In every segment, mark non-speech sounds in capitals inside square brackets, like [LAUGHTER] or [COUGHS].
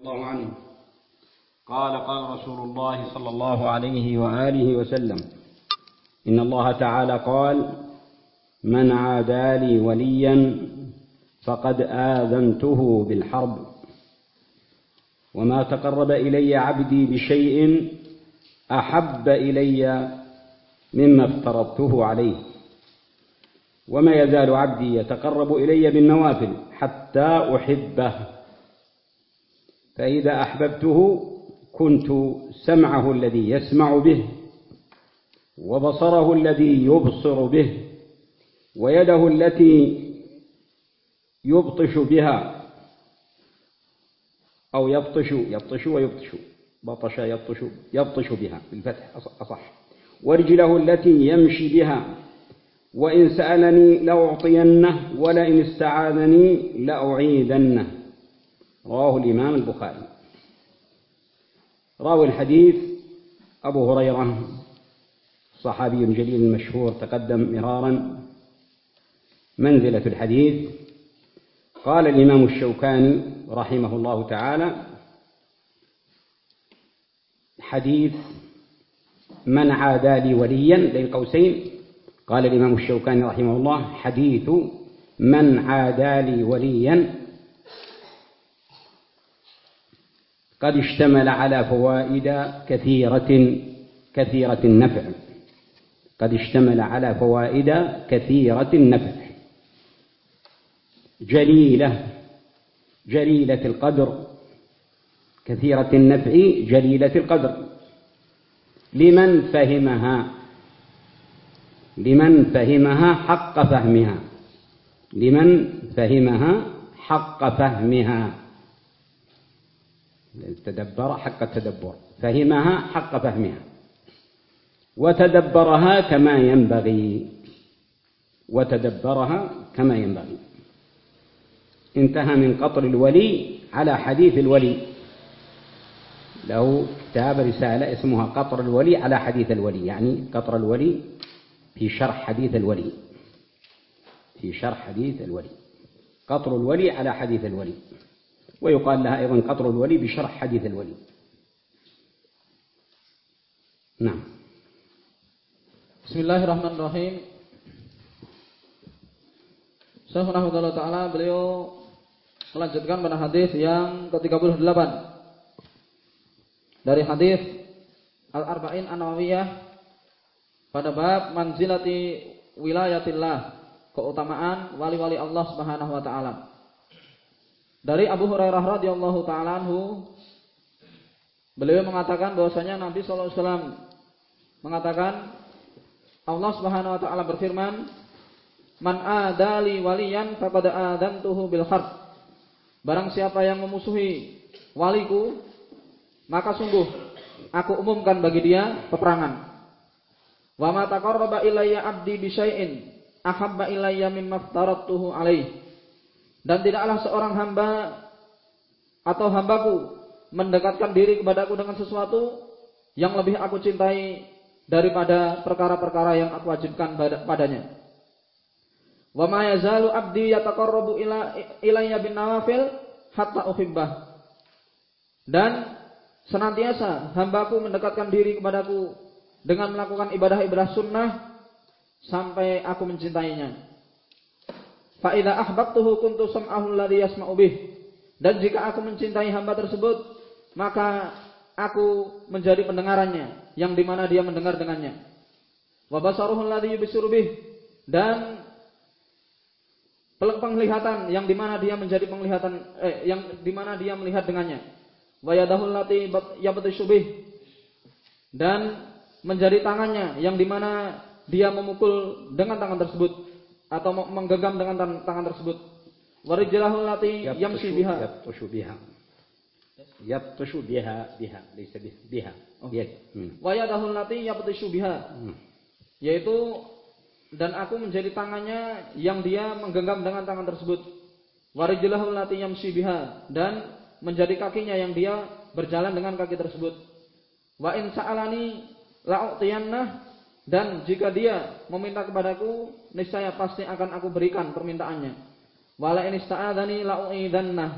الله عنه. قال قال رسول الله صلى الله عليه وآله وسلم إن الله تعالى قال من عادى لي وليا فقد آذنته بالحرب وما تقرب إلي عبدي بشيء أحب إلي مما افترضته عليه وما يزال عبدي يتقرب إلي بالنوافل حتى أحبه. فإذا أحببته كنت سمعه الذي يسمع به وبصره الذي يبصر به ويده التي يبطش بها أو يبطش يبطش ويبطش بطش يبطش يبطش بها بالفتح أصح. ورجله التي يمشي بها وإن سألني لأعطينه ولئن استعاذني لأعيذنه. رواه الإمام البخاري. راوي الحديث أبو هريرة صحابي جليل مشهور تقدم مرارا. منزلة الحديث. قال الإمام الشوكاني رحمه الله تعالى حديث من عادى لي وليا بين قوسين. قال الإمام الشوكاني رحمه الله حديث من عادى لي وليا قد اشتمل على فوائد كثيرة كثيرة النفع. قد اشتمل على فوائد كثيرة النفع. جليلة جليلة القدر. كثيرة النفع جليلة القدر. لمن فهمها؟ لمن فهمها حق فهمها. لمن فهمها حق فهمها. تدبر حق التدبر فهمها حق فهمها. وتدبرها كما ينبغي. وتدبرها كما ينبغي. انتهى من قطر الولي على حديث الولي. له كتاب رسالة اسمها قطر الولي على حديث الولي يعني قطر الولي في شرح حديث الولي. في شرح حديث الولي. قطر الولي على حديث الولي. ويقال لها أيضا قطر الولي بشرح حديث الولي نعم بسم الله الرحمن الرحيم Syekhuna Ta'ala beliau melanjutkan pada hadis yang ke-38 dari hadis Al-Arba'in An-Nawawiyah pada bab manzilati wilayatillah keutamaan wali-wali Allah Subhanahu wa taala. Dari Abu Hurairah radhiyallahu taala anhu beliau mengatakan bahwasanya Nabi sallallahu alaihi wasallam mengatakan Allah Subhanahu wa taala berfirman, "Man adali waliyan faqad adantuhu bil harb." Barang siapa yang memusuhi waliku, maka sungguh aku umumkan bagi dia peperangan. Wa ma taqarraba ilayya 'abdi bi syai'in ahabba ilayya mimma aftaradtuhu alaihi dan tidaklah seorang hamba atau hambaku mendekatkan diri kepadaku dengan sesuatu yang lebih aku cintai daripada perkara-perkara yang aku wajibkan padanya. Wa ma yazalu abdi yataqarrabu ila ilayya bin nawafil hatta uhibbah. Dan senantiasa hambaku mendekatkan diri kepadaku dengan melakukan ibadah-ibadah sunnah sampai aku mencintainya. Fa idza ahbabtuhu kuntu sam'ahu alladhi. Dan jika aku mencintai hamba tersebut, maka aku menjadi pendengarannya yang di mana dia mendengar dengannya. Wa basaruhu alladhi. Dan penglihatan yang di mana dia menjadi penglihatan eh, yang di mana dia melihat dengannya. Wa yadahu allati yabtishu bih. Dan menjadi tangannya yang di mana dia memukul dengan tangan tersebut atau menggenggam dengan tangan tersebut. Warijlahu lati yamshi biha. Yabtushu biha. Yabtushu biha biha laysa biha. Oh. Hmm. Wa yadahu lati yabtushu biha. Hmm. Yaitu dan aku menjadi tangannya yang dia menggenggam dengan tangan tersebut. Warijlahu lati yamshi biha dan menjadi kakinya yang dia berjalan dengan kaki tersebut. Wa in sa'alani la'utiyannah dan jika dia meminta kepadaku, niscaya pasti akan aku berikan permintaannya. Wala in ista'adzani la'u'idzannah.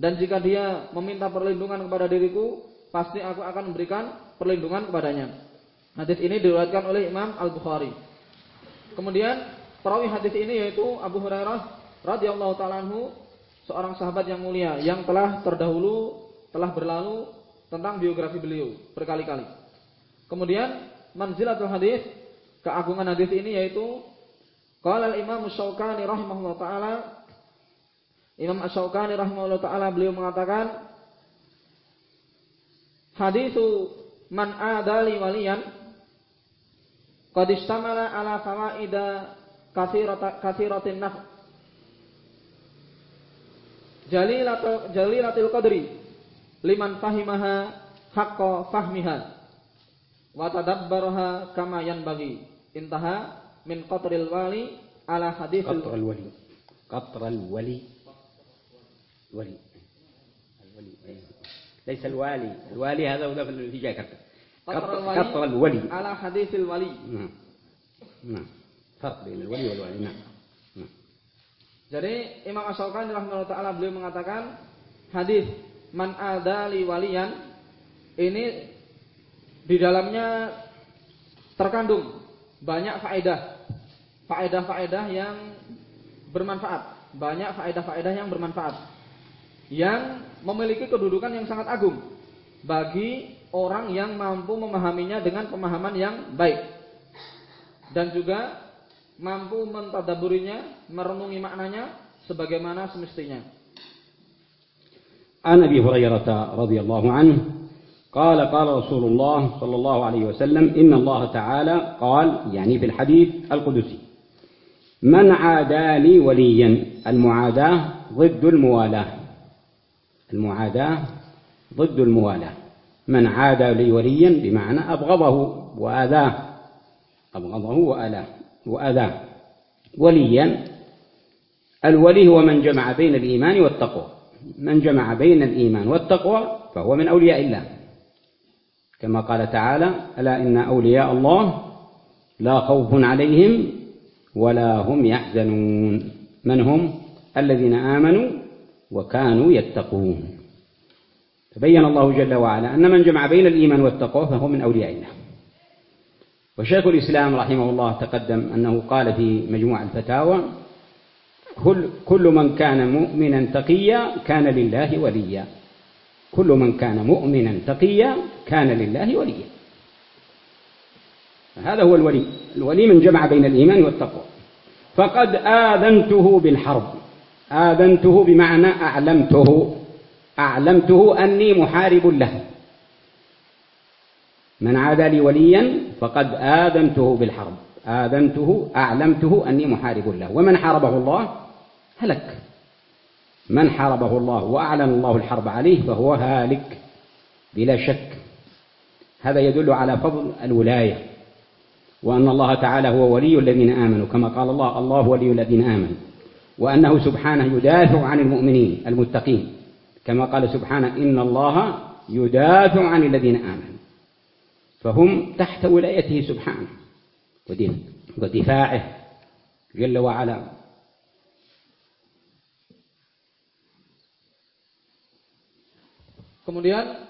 dan jika dia meminta perlindungan kepada diriku, pasti aku akan memberikan perlindungan kepadanya. Hadis ini diriwayatkan oleh Imam Al-Bukhari. Kemudian perawi hadis ini yaitu Abu Hurairah radhiyallahu taala seorang sahabat yang mulia yang telah terdahulu telah berlalu tentang biografi beliau berkali-kali. Kemudian manzilatul hadis, keagungan hadis ini yaitu qala al-Imam Syaukani rahimahullah taala Imam Asy-Syaukani rahimahullah taala beliau mengatakan hadisu man adali waliyan qad istamala ala fawaida katsirata katsiratin naf jalilatul jalilatil qadri liman fahimaha haqqa fahmiha wa tadabbaraha kama yanbaghi intaha min qatril wali ala hadithil qatril wali qatril wali الولي الولي ليس الوالي الوالي هذا هو في جاكرتا قطر الولي على حديث الولي نعم نعم فرق بين الولي والولي نعم Jadi Imam Asy'alqani rahimahullah taala beliau mengatakan hadis man adali waliyan ini di dalamnya terkandung banyak faedah. Faedah-faedah yang bermanfaat, banyak faedah-faedah yang bermanfaat yang memiliki kedudukan yang sangat agung bagi orang yang mampu memahaminya dengan pemahaman yang baik dan juga mampu mentadaburinya, merenungi maknanya sebagaimana semestinya. An Abi Hurairah radhiyallahu anhu قال قال رسول الله صلى الله عليه وسلم إن الله تعالى قال يعني في الحديث القدسي من عادى لي وليا المعاداة ضد الموالاة. المعاداة ضد الموالاة من عادى لي وليا بمعنى أبغضه وآذاه. أبغضه وآلاه وآذاه. وليا الولي هو من جمع بين الإيمان والتقوى. من جمع بين الإيمان والتقوى فهو من أولياء الله. كما قال تعالى ألا إن أولياء الله لا خوف عليهم ولا هم يحزنون. من هم؟ الذين آمنوا وكانوا يتقون. فبين الله جل وعلا أن من جمع بين الإيمان والتقوى فهو من أولياء الله. وشيخ الإسلام رحمه الله تقدم أنه قال في مجموع الفتاوى كل من كان مؤمنا تقيا كان لله وليا. كل من كان مؤمنا تقيا كان لله وليا. هذا هو الولي. الولي من جمع بين الإيمان والتقوى. فقد آذنته بالحرب. آذنته بمعنى أعلمته. أعلمته أني محارب له. من عادى لي وليا فقد آذنته بالحرب. آذنته أعلمته أني محارب له. ومن حاربه الله هلك. من حاربه الله وأعلن الله الحرب عليه فهو هالك بلا شك. هذا يدل على فضل الولاية وأن الله تعالى هو ولي الذين آمنوا كما قال الله الله ولي الذين آمنوا وأنه سبحانه يدافع عن المؤمنين المتقين كما قال سبحانه إن الله يدافع عن الذين آمنوا فهم تحت ولايته سبحانه ودفاعه جل وعلا. Kemudian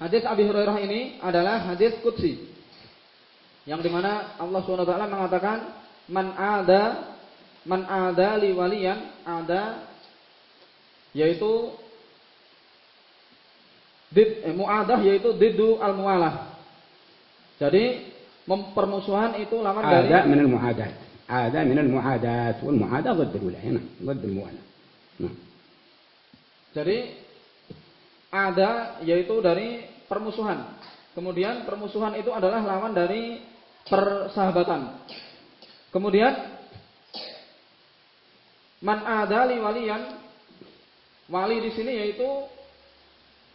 hadis Abi Hurairah ini adalah hadis qudsi yang dimana Allah swt mengatakan man ada man ada li waliyan ada yaitu did, eh, muadah yaitu didu al mualah. Jadi permusuhan itu lawan dari ada min al muadat. Ada min al muadat wal muadah ضد الولاية نعم ضد الموالاة. Nah. Jadi ada yaitu dari permusuhan. Kemudian permusuhan itu adalah lawan dari persahabatan. Kemudian man adali waliyan wali di sini yaitu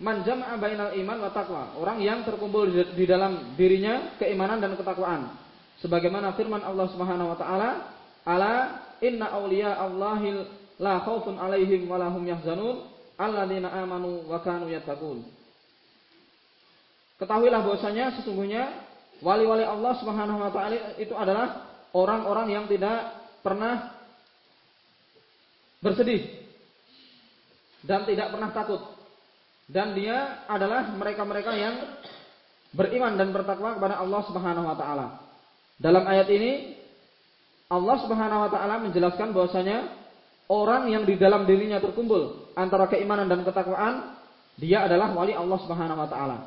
man jam'a bainal iman wa taqwa, orang yang terkumpul di dalam dirinya keimanan dan ketakwaan. Sebagaimana firman Allah Subhanahu wa taala, "Ala inna awliya Allahil la khaufun alaihim wa lahum yahzanun alladzina amanu wa kanu yattaqun." Ketahuilah bahwasanya sesungguhnya wali-wali Allah Subhanahu wa taala itu adalah orang-orang yang tidak pernah bersedih dan tidak pernah takut. Dan dia adalah mereka-mereka yang beriman dan bertakwa kepada Allah Subhanahu wa taala. Dalam ayat ini Allah Subhanahu wa taala menjelaskan bahwasanya orang yang di dalam dirinya terkumpul antara keimanan dan ketakwaan, dia adalah wali Allah Subhanahu wa taala.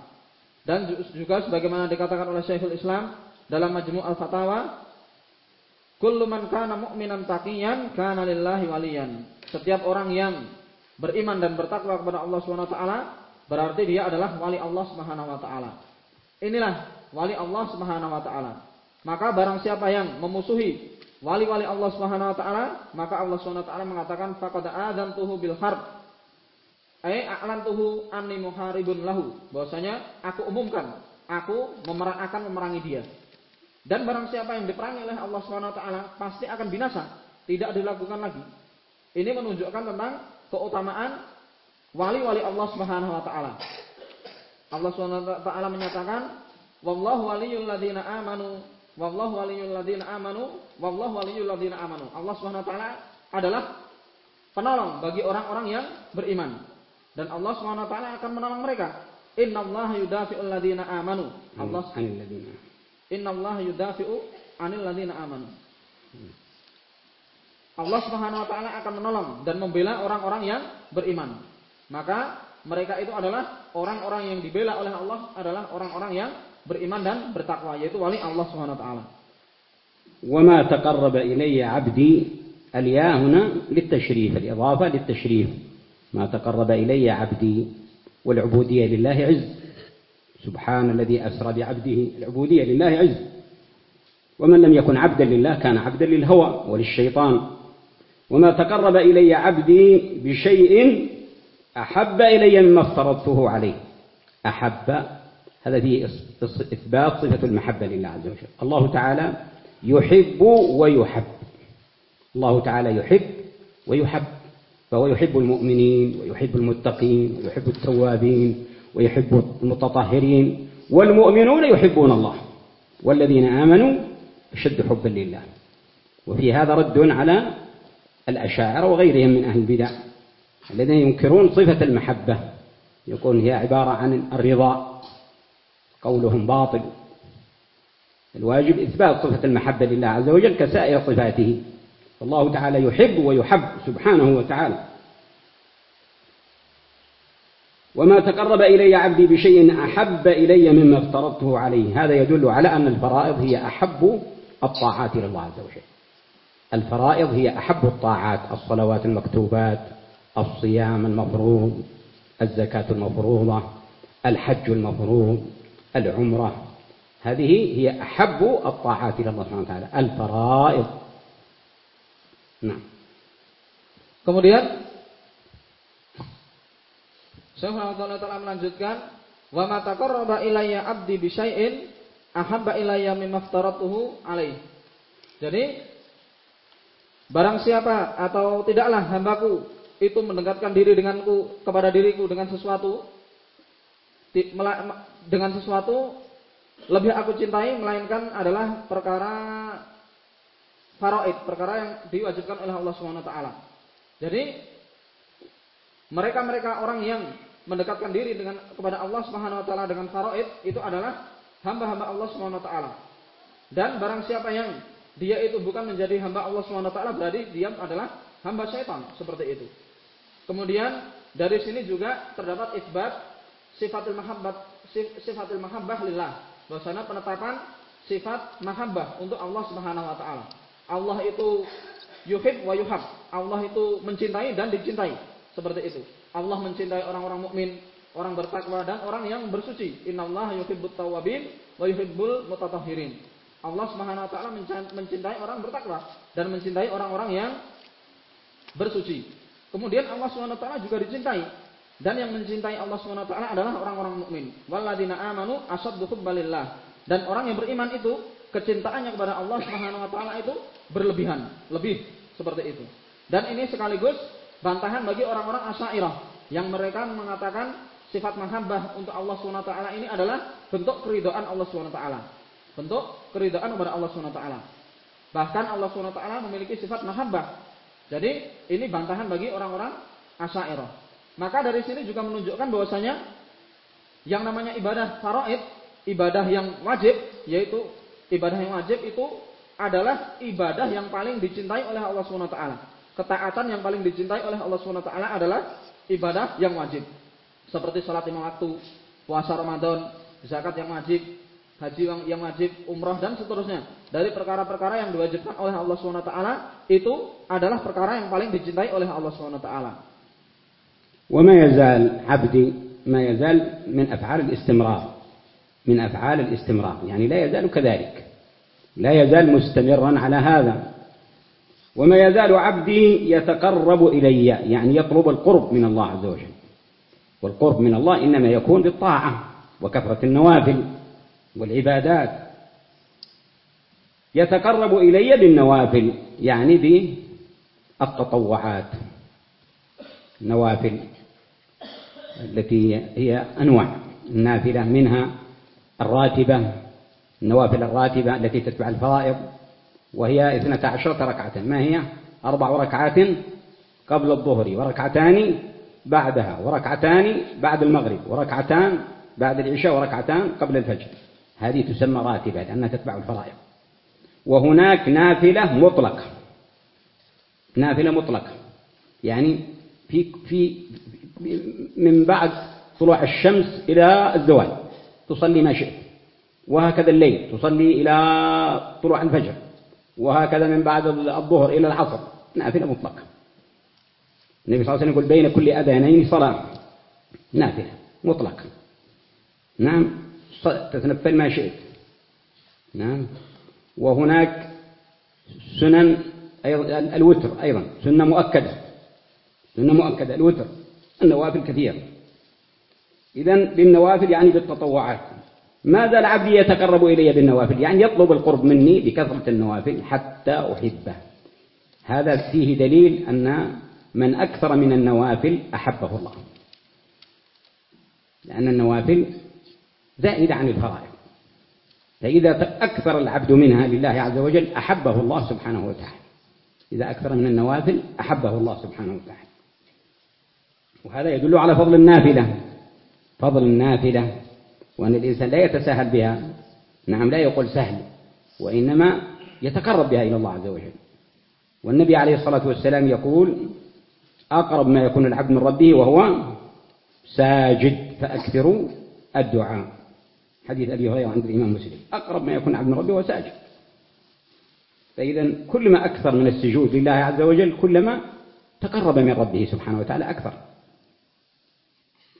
Dan juga sebagaimana dikatakan oleh Syekhul Islam dalam Majmu' Al-Fatawa, kullu man kana mu'minan taqiyan kana lillahi waliyan. Setiap orang yang beriman dan bertakwa kepada Allah Subhanahu wa taala, berarti dia adalah wali Allah Subhanahu wa taala. Inilah wali Allah Subhanahu wa taala. Maka barang siapa yang memusuhi wali-wali Allah Subhanahu wa taala, maka Allah Subhanahu wa taala mengatakan faqad adzantuhu bil harb. Ai a'lantuhu anni muharibun lahu. Bahwasanya aku umumkan, aku memerang akan memerangi dia. Dan barang siapa yang diperangi oleh Allah Subhanahu wa taala pasti akan binasa, tidak dilakukan lagi. Ini menunjukkan tentang keutamaan wali-wali Allah Subhanahu wa taala. Allah Subhanahu wa taala menyatakan, "Wallahu waliyul ladzina amanu Wallahu waliyul ladzina amanu, wallahu waliyul ladzina amanu. Allah Subhanahu wa taala adalah penolong bagi orang-orang yang beriman. Dan Allah Subhanahu wa taala akan menolong mereka. Innallaha yudafi'ul ladzina amanu. Allah Innallaha yudafi'u 'anil ladzina amanu. Allah Subhanahu wa taala akan menolong dan membela orang-orang yang beriman. Maka mereka itu adalah orang-orang yang dibela oleh Allah adalah orang-orang yang beriman dan bertakwa yaitu wali Allah Subhanahu wa taala. وما تقرب إلي عبدي الياء هنا للتشريف الإضافة للتشريف. ما تقرب إلي عبدي والعبودية لله عز. سبحان الذي أسرى بعبده العبودية لله عز. ومن لم يكن عبدا لله كان عبدا للهوى وللشيطان. وما تقرب إلي عبدي بشيء أحب إلي مما افترضته عليه. أحب هذا فيه إثبات صفة المحبة لله عز وجل. الله تعالى يحب ويحب. الله تعالى يحب ويحب. فهو يحب المؤمنين ويحب المتقين ويحب التوابين ويحب المتطهرين. والمؤمنون يحبون الله. والذين آمنوا أشد حبا لله. وفي هذا رد على الأشاعرة وغيرهم من أهل البدع الذين ينكرون صفة المحبة. يقول هي عبارة عن الرضا. قولهم باطل. الواجب إثبات صفة المحبة لله عز وجل كسائر صفاته. الله تعالى يحب ويحب سبحانه وتعالى. وما تقرب إلي عبدي بشيء أحب إلي مما افترضته عليه. هذا يدل على أن الفرائض هي أحب الطاعات الله عز وجل. الفرائض هي أحب الطاعات. الصلوات المكتوبات الصيام المفروض الزكاة المفروضة الحج المفروض العمرة هذه هي أحب الطاعات إلى الله سبحانه وتعالى الفرائض نعم Kemudian Syekh Rahmatullah Ta'ala melanjutkan Wa ma taqarraba ilayya abdi bi syai'in ahabba ilayya mimma aftaratuhu alaih. Jadi barang siapa atau tidaklah hambaku itu mendekatkan diri denganku kepada diriku dengan sesuatu dengan sesuatu lebih aku cintai melainkan adalah perkara faraid, perkara yang diwajibkan oleh Allah Subhanahu wa taala. Jadi mereka-mereka orang yang mendekatkan diri dengan kepada Allah Subhanahu wa taala dengan faraid itu adalah hamba-hamba Allah Subhanahu wa taala. Dan barang siapa yang dia itu bukan menjadi hamba Allah Subhanahu wa taala berarti dia adalah hamba syaitan seperti itu. Kemudian dari sini juga terdapat isbat sifatul mahabbat sifatul mahabbah lillah. Bahwasanya penetapan sifat mahabbah untuk Allah Subhanahu wa taala. Allah itu yuhib wa yuhab. Allah itu mencintai dan dicintai. Seperti itu. Allah mencintai orang-orang mukmin, orang bertakwa dan orang yang bersuci. Innallaha yuhibbut tawwabin wa yuhibbul mutatahhirin. Allah Subhanahu wa taala mencintai orang bertakwa dan mencintai orang-orang yang bersuci. Kemudian Allah Subhanahu wa taala juga dicintai dan yang mencintai Allah SWT adalah orang-orang mukmin. Walladzina amanu asaddu hubbalillah. Dan orang yang beriman itu kecintaannya kepada Allah Subhanahu wa taala itu berlebihan, lebih seperti itu. Dan ini sekaligus bantahan bagi orang-orang Asy'ariyah yang mereka mengatakan sifat mahabbah untuk Allah taala ini adalah bentuk keridhaan Allah taala. Bentuk keridhaan kepada Allah taala. Bahkan Allah taala memiliki sifat mahabbah. Jadi ini bantahan bagi orang-orang Asy'ariyah. Maka dari sini juga menunjukkan bahwasanya yang namanya ibadah faraid, ibadah yang wajib, yaitu ibadah yang wajib itu adalah ibadah yang paling dicintai oleh Allah SWT. Ketaatan yang paling dicintai oleh Allah SWT adalah ibadah yang wajib. Seperti salat lima waktu, puasa Ramadan, zakat yang wajib, haji yang wajib, umrah dan seterusnya. Dari perkara-perkara yang diwajibkan oleh Allah SWT itu adalah perkara yang paling dicintai oleh Allah SWT. وما يزال عبدي ما يزال من أفعال الاستمرار من أفعال الاستمرار يعني لا يزال كذلك لا يزال مستمرا على هذا. وما يزال عبدي يتقرب إلي يعني يطلب القرب من الله عز وجل. والقرب من الله إنما يكون بالطاعة وكثرة النوافل والعبادات. يتقرب إلي بالنوافل يعني بالتطوعات. النوافل التي هي أنواع النافلة منها الراتبة النوافل الراتبة التي تتبع الفرائض وهي اثنتا عشرة ركعة. ما هي؟ أربع ركعات قبل الظهر وركعتان بعدها وركعتان بعد المغرب وركعتان بعد العشاء وركعتان قبل الفجر. هذه تسمى راتبة لأنها تتبع الفرائض. وهناك نافلة مطلقة. نافلة مطلقة. يعني في في من بعد طلوع الشمس إلى الزوال. تصلي ما شئت. وهكذا الليل. تصلي إلى طلوع الفجر. وهكذا من بعد الظهر إلى العصر. نافلة مطلقة. النبي صلى الله عليه وسلم يقول بين كل أذانين صلاة. نافلة مطلقة. نعم. تتنفل ما شئت. نعم. وهناك سنن أيضا الوتر أيضا. سنة مؤكدة. سنة مؤكدة الوتر النوافل كثيرة. إذا بالنوافل يعني بالتطوعات. ماذا العبد يتقرب إلي بالنوافل؟ يعني يطلب القرب مني بكثرة النوافل حتى أحبه. هذا فيه دليل أن من أكثر من النوافل أحبه الله. لأن النوافل زائدة عن الفرائض. فإذا أكثر العبد منها لله عز وجل أحبه الله سبحانه وتعالى. إذا أكثر من النوافل أحبه الله سبحانه وتعالى. وهذا يدل على فضل النافلة. فضل النافلة. وأن الإنسان لا يتساهل بها. نعم لا يقول سهل. وإنما يتقرب بها إلى الله عز وجل. والنبي عليه الصلاة والسلام يقول أقرب ما يكون العبد من ربه وهو ساجد فأكثروا الدعاء. حديث أبي هريرة عند الإمام مسلم. أقرب ما يكون العبد من ربه وهو ساجد. فإذا كلما أكثر من السجود لله عز وجل كلما تقرب من ربه سبحانه وتعالى أكثر.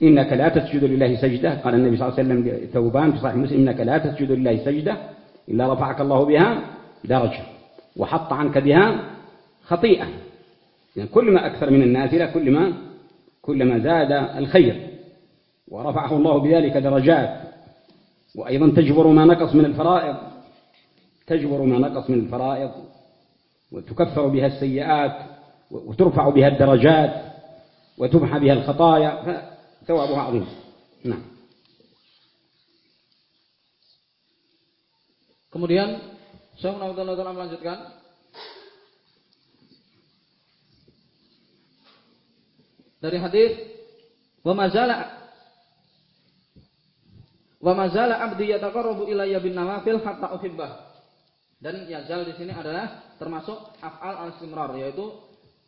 إنك لا تسجد لله سجدة. قال النبي صلى الله عليه وسلم ثوبان في صحيح مسلم إنك لا تسجد لله سجدة إلا رفعك الله بها درجة وحط عنك بها خطيئة. يعني كلما أكثر من النافلة كلما كلما زاد الخير. ورفعه الله بذلك درجات. وأيضا تجبر ما نقص من الفرائض. تجبر ما نقص من الفرائض. وتكفر بها السيئات. وترفع بها الدرجات. وتمحى بها الخطايا. ثوابها عظيم نعم Kemudian Syekh Nawawi melanjutkan dari hadis wa mazala wa mazala abdi yataqarrabu ilayya bin nawafil hatta uhibbah dan yazal di sini adalah termasuk af'al al-istimrar yaitu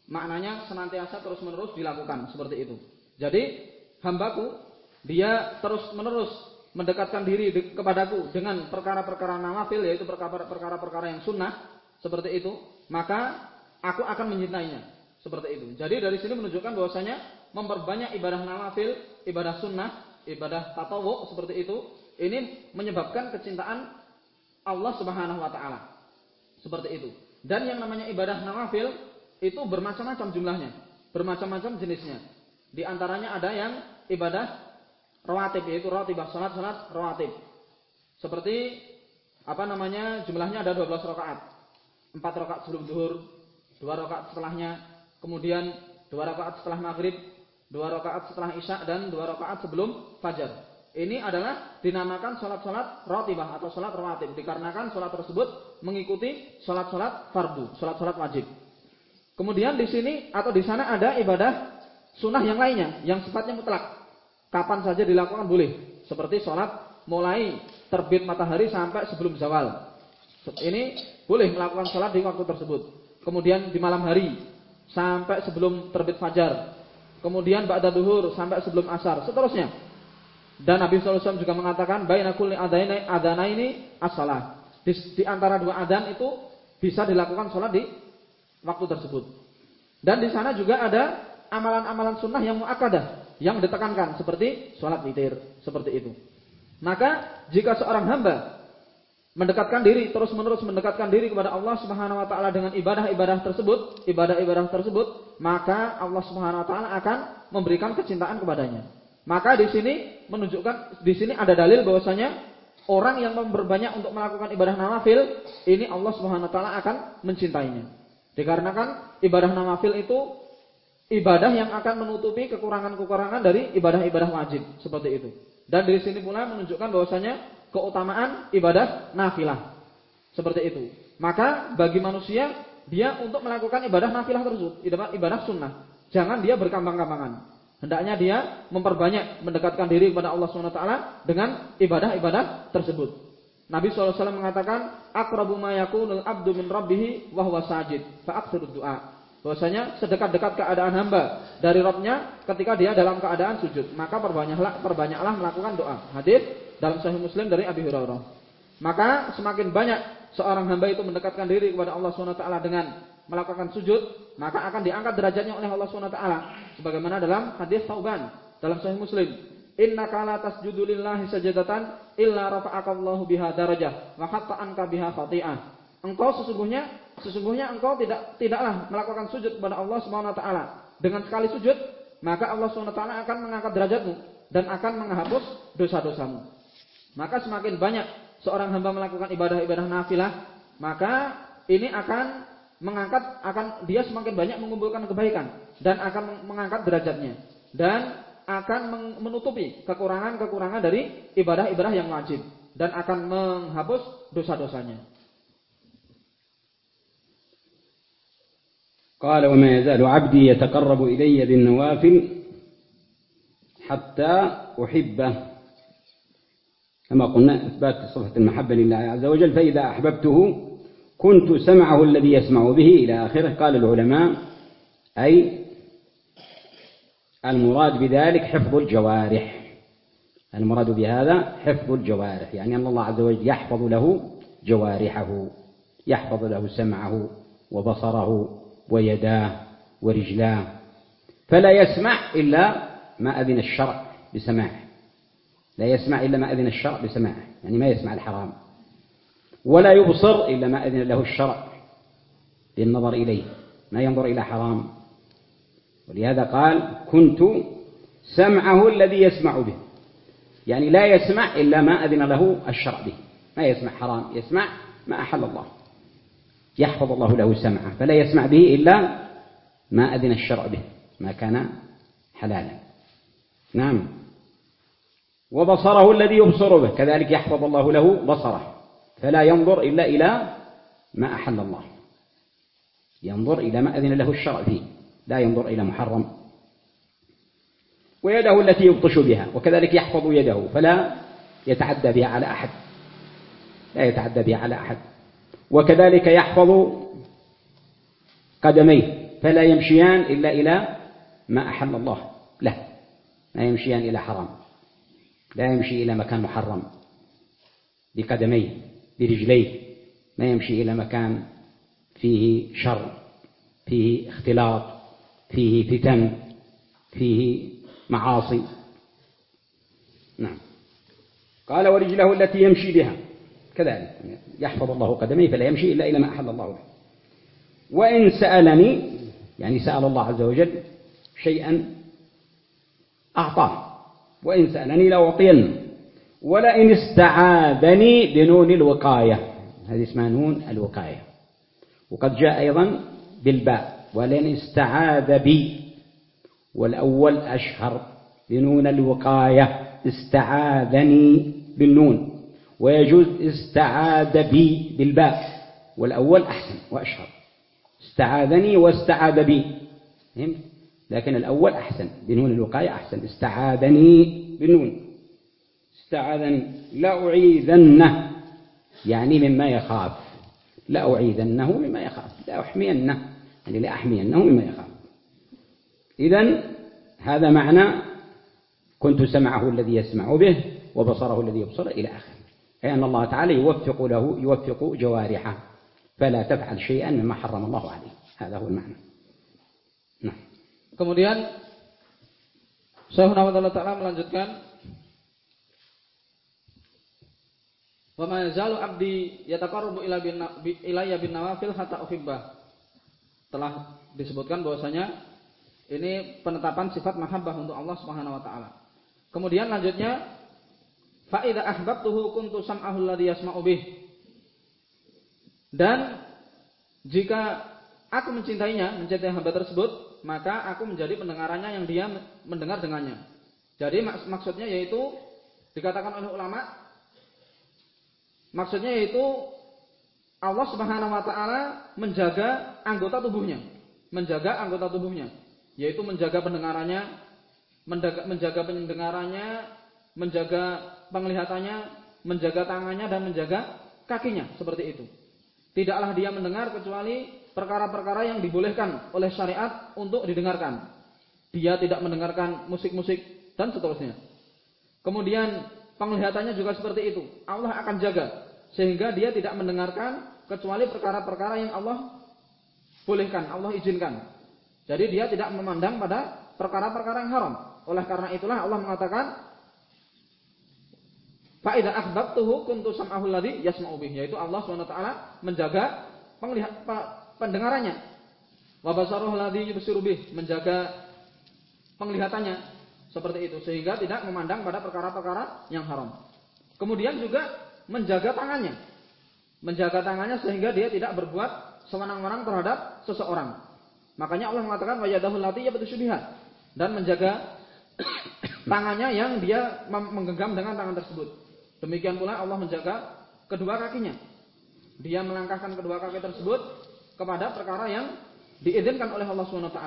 maknanya senantiasa terus-menerus dilakukan seperti itu. Jadi hambaku, dia terus-menerus mendekatkan diri kepadaku dengan perkara-perkara nawafil, yaitu perkara-perkara yang sunnah, seperti itu, maka aku akan mencintainya. Seperti itu. Jadi dari sini menunjukkan bahwasanya memperbanyak ibadah nawafil, ibadah sunnah, ibadah tatawu seperti itu, ini menyebabkan kecintaan Allah Subhanahu wa taala. Seperti itu. Dan yang namanya ibadah nawafil itu bermacam-macam jumlahnya, bermacam-macam jenisnya. Di antaranya ada yang ibadah rawatib yaitu rawatibah salat-salat rawatib. Seperti apa namanya? Jumlahnya ada 12 rakaat. 4 rakaat sebelum zuhur, 2 rakaat setelahnya, kemudian 2 rakaat setelah maghrib, 2 rakaat setelah isya dan 2 rakaat sebelum fajar. Ini adalah dinamakan salat-salat rawatibah atau salat rawatib dikarenakan salat tersebut mengikuti salat-salat fardu, salat-salat wajib. Kemudian di sini atau di sana ada ibadah sunnah yang lainnya yang sifatnya mutlak. Kapan saja dilakukan boleh. Seperti sholat mulai terbit matahari sampai sebelum zawal. Ini boleh melakukan sholat di waktu tersebut. Kemudian di malam hari sampai sebelum terbit fajar. Kemudian ba'da duhur sampai sebelum asar. Seterusnya. Dan Nabi SAW juga mengatakan bainakul adana ini as-salah. Di, di antara dua adan itu bisa dilakukan sholat di waktu tersebut. Dan di sana juga ada amalan-amalan sunnah yang muakkadah yang ditekankan seperti sholat witir seperti itu. Maka jika seorang hamba mendekatkan diri terus menerus mendekatkan diri kepada Allah Subhanahu wa taala dengan ibadah-ibadah tersebut, ibadah-ibadah tersebut, maka Allah Subhanahu wa taala akan memberikan kecintaan kepadanya. Maka di sini menunjukkan di sini ada dalil bahwasanya orang yang memperbanyak untuk melakukan ibadah nawafil, ini Allah Subhanahu wa taala akan mencintainya. Dikarenakan ibadah nawafil itu ibadah yang akan menutupi kekurangan-kekurangan dari ibadah-ibadah wajib, seperti itu. Dan dari sini pula menunjukkan bahwasanya keutamaan ibadah nafilah. Seperti itu. Maka bagi manusia dia untuk melakukan ibadah nafilah tersebut, ibadah sunnah. Jangan dia berkambang-kambangan. Hendaknya dia memperbanyak mendekatkan diri kepada Allah SWT dengan ibadah-ibadah tersebut. Nabi SAW mengatakan, Akrabu ma yakunul abdu min rabbihi wahwa sajid, fa'aksirud du'a. Bahwasanya sedekat-dekat keadaan hamba dari Rabbnya ketika dia dalam keadaan sujud. Maka perbanyaklah, perbanyaklah melakukan doa. Hadis dalam Sahih Muslim dari Abi Hurairah. Maka semakin banyak seorang hamba itu mendekatkan diri kepada Allah SWT dengan melakukan sujud, maka akan diangkat derajatnya oleh Allah SWT. Sebagaimana dalam hadis Tauban dalam Sahih Muslim. Inna kala tasjudu sajadatan illa rafa'akallahu biha darajah wa hatta anka biha khati'ah. Engkau sesungguhnya sesungguhnya engkau tidak tidaklah melakukan sujud kepada Allah Subhanahu wa taala. Dengan sekali sujud, maka Allah Subhanahu wa taala akan mengangkat derajatmu dan akan menghapus dosa-dosamu. Maka semakin banyak seorang hamba melakukan ibadah-ibadah nafilah, maka ini akan mengangkat akan dia semakin banyak mengumpulkan kebaikan dan akan mengangkat derajatnya dan akan menutupi kekurangan-kekurangan dari ibadah-ibadah yang wajib dan akan menghapus dosa-dosanya. قال وما يزال عبدي يتقرب إلي بالنوافل حتى أحبه. كما قلنا إثبات صفة المحبة لله عز وجل فإذا أحببته كنت سمعه الذي يسمع به إلى آخره قال العلماء. أي المراد بذلك حفظ الجوارح. المراد بهذا حفظ الجوارح يعني أن الله عز وجل يحفظ له جوارحه يحفظ له سمعه وبصره ويداه ورجلاه. فلا يسمع إلا ما أذن الشرع بسماعه. لا يسمع إلا ما أذن الشرع بسماعه يعني ما يسمع الحرام. ولا يبصر إلا ما أذن له الشرع بالنظر إليه ما ينظر إلى حرام. ولهذا قال كنت سمعه الذي يسمع به. يعني لا يسمع إلا ما أذن له الشرع به. ما يسمع حرام يسمع ما أحل الله. يحفظ الله له سمعه فلا يسمع به إلا ما أذن الشرع به ما كان حلالا. نعم. وبصره الذي يبصر به كذلك يحفظ الله له بصره فلا ينظر إلا إلى ما أحل الله. ينظر إلى ما أذن له الشرع فيه لا ينظر إلى محرم. ويده التي يبطش بها وكذلك يحفظ يده فلا يتعدى بها على أحد. لا يتعدى بها على أحد. وكذلك يحفظ قدميه. فلا يمشيان إلا إلى ما أحل الله. له لا يمشيان إلى حرام. لا يمشي إلى مكان محرم. بقدميه برجليه. ما يمشي إلى مكان فيه شر فيه اختلاط فيه فتن فيه معاصي. نعم. قال ورجله التي يمشي بها. كذلك. يحفظ الله قدميه فلا يمشي إلا إلى ما أحل الله له وإن سألني يعني سأل الله عز وجل شيئا أعطاه. وإن سألني لأعطينه ولئن استعاذني بنون الوقاية. هذه اسمها نون الوقاية. وقد جاء أيضا بالباء. ولئن استعاذ بي. والأول أشهر بنون الوقاية. استعاذني بالنون. ويجوز استعاذ بي بالباء والأول أحسن وأشهر. استعاذني واستعاذ بي. فهمت؟ لكن الأول أحسن بنون الوقاية أحسن. استعاذني بالنون. استعاذني. لأعيذنه يعني مما يخاف. لأعيذنه مما يخاف. لأحمينه يعني لأحمينه مما يخاف. إذا هذا معنى كنت سمعه الذي يسمع به وبصره الذي يبصر إلى آخره. أي أن الله تعالى يوفق له يوفق جوارحه فلا تفعل شيئا مما حرم الله عليه هذا هو المعنى نعم kemudian Syekh Nawatullah Ta'ala melanjutkan Wa ma yazalu abdi yataqarrabu ila bin ilayya bin nawafil hatta uhibbah. Telah disebutkan bahwasanya ini penetapan sifat mahabbah untuk Allah Subhanahu wa taala. Kemudian lanjutnya fa idza ahbabtuhu kuntu sam'ahu alladhi yasma'u bih. Dan jika aku mencintainya, mencintai hamba tersebut, maka aku menjadi pendengarannya yang dia mendengar dengannya. Jadi maksudnya yaitu dikatakan oleh ulama Maksudnya yaitu Allah Subhanahu wa taala menjaga anggota tubuhnya, menjaga anggota tubuhnya, yaitu menjaga pendengarannya, menjaga, pendengarannya, menjaga penglihatannya, menjaga tangannya dan menjaga kakinya seperti itu. Tidaklah dia mendengar kecuali perkara-perkara yang dibolehkan oleh syariat untuk didengarkan. Dia tidak mendengarkan musik-musik dan seterusnya. Kemudian penglihatannya juga seperti itu. Allah akan jaga sehingga dia tidak mendengarkan kecuali perkara-perkara yang Allah bolehkan, Allah izinkan. Jadi dia tidak memandang pada perkara-perkara yang haram. Oleh karena itulah Allah mengatakan Fa'idha akhbabtuhu kuntu sam'ahu alladhi yasma'u bih. Yaitu Allah SWT menjaga penglihat, pendengarannya. Wa basaruhu alladhi yubsiru bih. Menjaga penglihatannya. Seperti itu. Sehingga tidak memandang pada perkara-perkara yang haram. Kemudian juga menjaga tangannya. Menjaga tangannya sehingga dia tidak berbuat sewenang-wenang terhadap seseorang. Makanya Allah mengatakan wa yadahu lati dan menjaga [COUGHS] tangannya yang dia menggenggam dengan tangan tersebut. Demikian pula Allah menjaga kedua kakinya. Dia melangkahkan kedua kaki tersebut kepada perkara yang diizinkan oleh Allah Swt.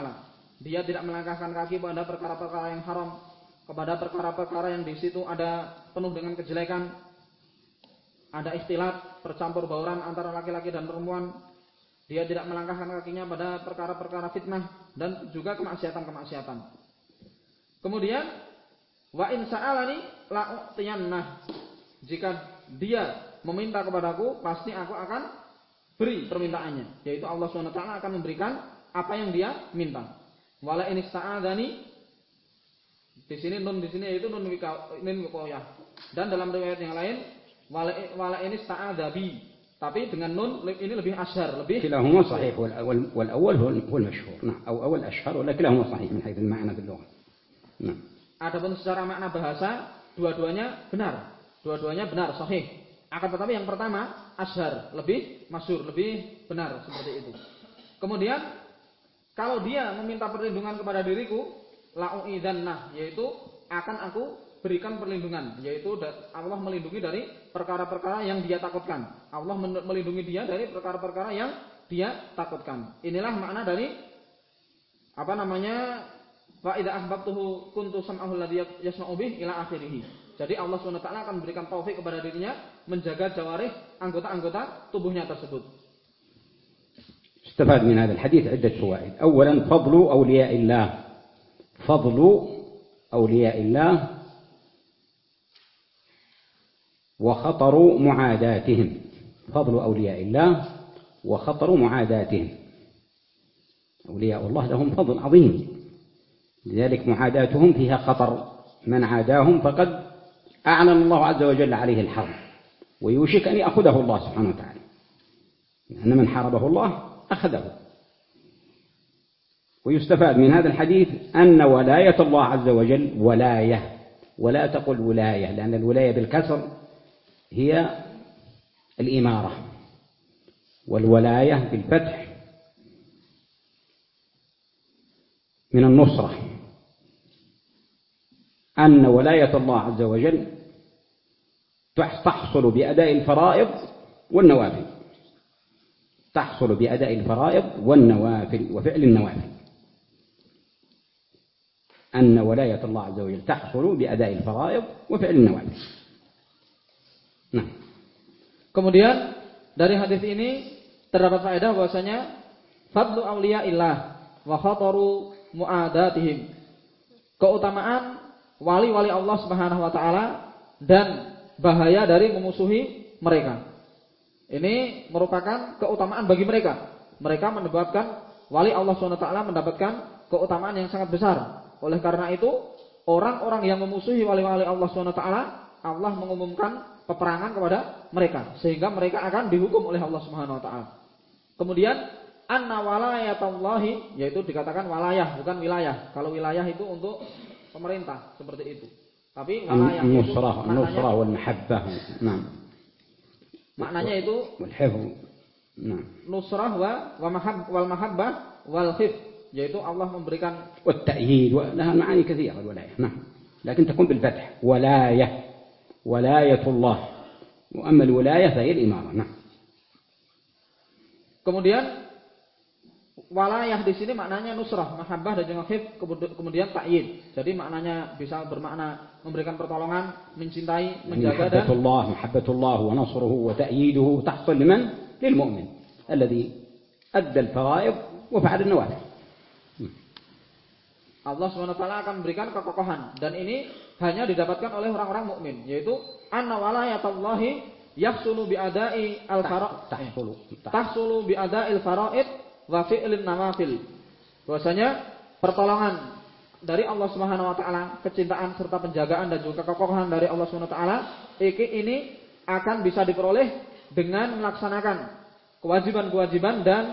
Dia tidak melangkahkan kaki pada perkara-perkara yang haram, kepada perkara-perkara yang di situ ada penuh dengan kejelekan, ada istilah percampur bauran antara laki-laki dan perempuan. Dia tidak melangkahkan kakinya pada perkara-perkara fitnah dan juga kemaksiatan-kemaksiatan. Kemudian wa in sa'alani la'utiyannah. Jika dia meminta kepadaku, pasti aku akan beri permintaannya. Yaitu Allah SWT akan memberikan apa yang dia minta. Wala ini sa'adani. di sini nun di sini yaitu nun wikoyah. Dan dalam riwayat yang lain wala wala ini sa'adabi. Tapi dengan nun ini lebih asyhar, lebih kilahuma sahih wal awal wal awal huwa masyhur. Nah, aw awal asyhar wala kilahuma sahih min haitsu al-ma'na bil lughah. Nah. Adapun secara makna bahasa dua-duanya benar dua-duanya benar sahih akan tetapi yang pertama asyhar lebih masyhur lebih benar seperti itu kemudian kalau dia meminta perlindungan kepada diriku la'u'idzannah yaitu akan aku berikan perlindungan yaitu Allah melindungi dari perkara-perkara yang dia takutkan. Allah melindungi dia dari perkara-perkara yang dia takutkan. Inilah makna dari apa namanya wa idza ahbabtuhu kuntu sam'ahu alladhi yasma'u bih ila akhirih. Jadi Allah SWT akan memberikan taufik kepada dirinya menjaga jawarih anggota-anggota tubuhnya tersebut. استفاد من هذا الحديث عدة فوائد. أولا فضل أولياء الله. فضل أولياء الله وخطر معاداتهم. فضل أولياء الله وخطر معاداتهم. أولياء الله لهم فضل عظيم. لذلك معاداتهم فيها خطر. من عاداهم فقد أعلن الله عز وجل عليه الحرب ويوشك أن يأخذه الله سبحانه وتعالى. لأن من حاربه الله أخذه. ويستفاد من هذا الحديث أن ولاية الله عز وجل ولاية. ولا تقل ولاية لأن الولاية بالكسر هي الإمارة والولاية بالفتح من النصرة. أن ولاية الله عز وجل تحصل بأداء الفرائض والنوافل تحصل بأداء الفرائض والنوافل وفعل النوافل أن ولاية الله عز وجل تحصل بأداء الفرائض وفعل النوافل Nah. Kemudian dari hadis ini terdapat faedah bahwasanya fadlu auliya illah wa khataru muadatihim. Keutamaan wali-wali Allah Subhanahu wa taala dan bahaya dari memusuhi mereka. Ini merupakan keutamaan bagi mereka. Mereka mendapatkan wali Allah SWT mendapatkan keutamaan yang sangat besar. Oleh karena itu, orang-orang yang memusuhi wali-wali Allah SWT, Allah mengumumkan peperangan kepada mereka sehingga mereka akan dihukum oleh Allah Subhanahu wa taala. Kemudian anna walayatallahi yaitu dikatakan walayah bukan wilayah. Kalau wilayah itu untuk pemerintah seperti itu. Tapi walayah itu nusrah, nusrah wal mahabbah. Nah. Maknanya itu wal hifz. Nah. Nusrah wa wa mahab wal mahabbah wal khif yaitu Allah memberikan والتأييد ولها معاني كثيرة الولاية نعم لكن تكون بالفتح ولاية ولاية الله وأما الولاية فهي الإمارة نعم Kemudian walayah di sini maknanya nusrah, mahabbah dan juga hif, kemudian ta'yid. Jadi maknanya bisa bermakna memberikan pertolongan, mencintai, menjaga dan mahabbatullah, mahabbatullah wa nasruhu wa ta'yiduhu tahsul liman? Lilmu'min alladhi adda al-fara'id wa fa'ala an-nawafil. Allah SWT akan memberikan kekokohan dan ini hanya didapatkan oleh orang-orang mukmin yaitu anna walayatallahi yahsulu bi adai al faraid tahsulu bi adai al faraid wa fi'lin nawafil bahwasanya pertolongan dari Allah Subhanahu wa taala, kecintaan serta penjagaan dan juga kekokohan dari Allah Subhanahu wa taala ini akan bisa diperoleh dengan melaksanakan kewajiban-kewajiban dan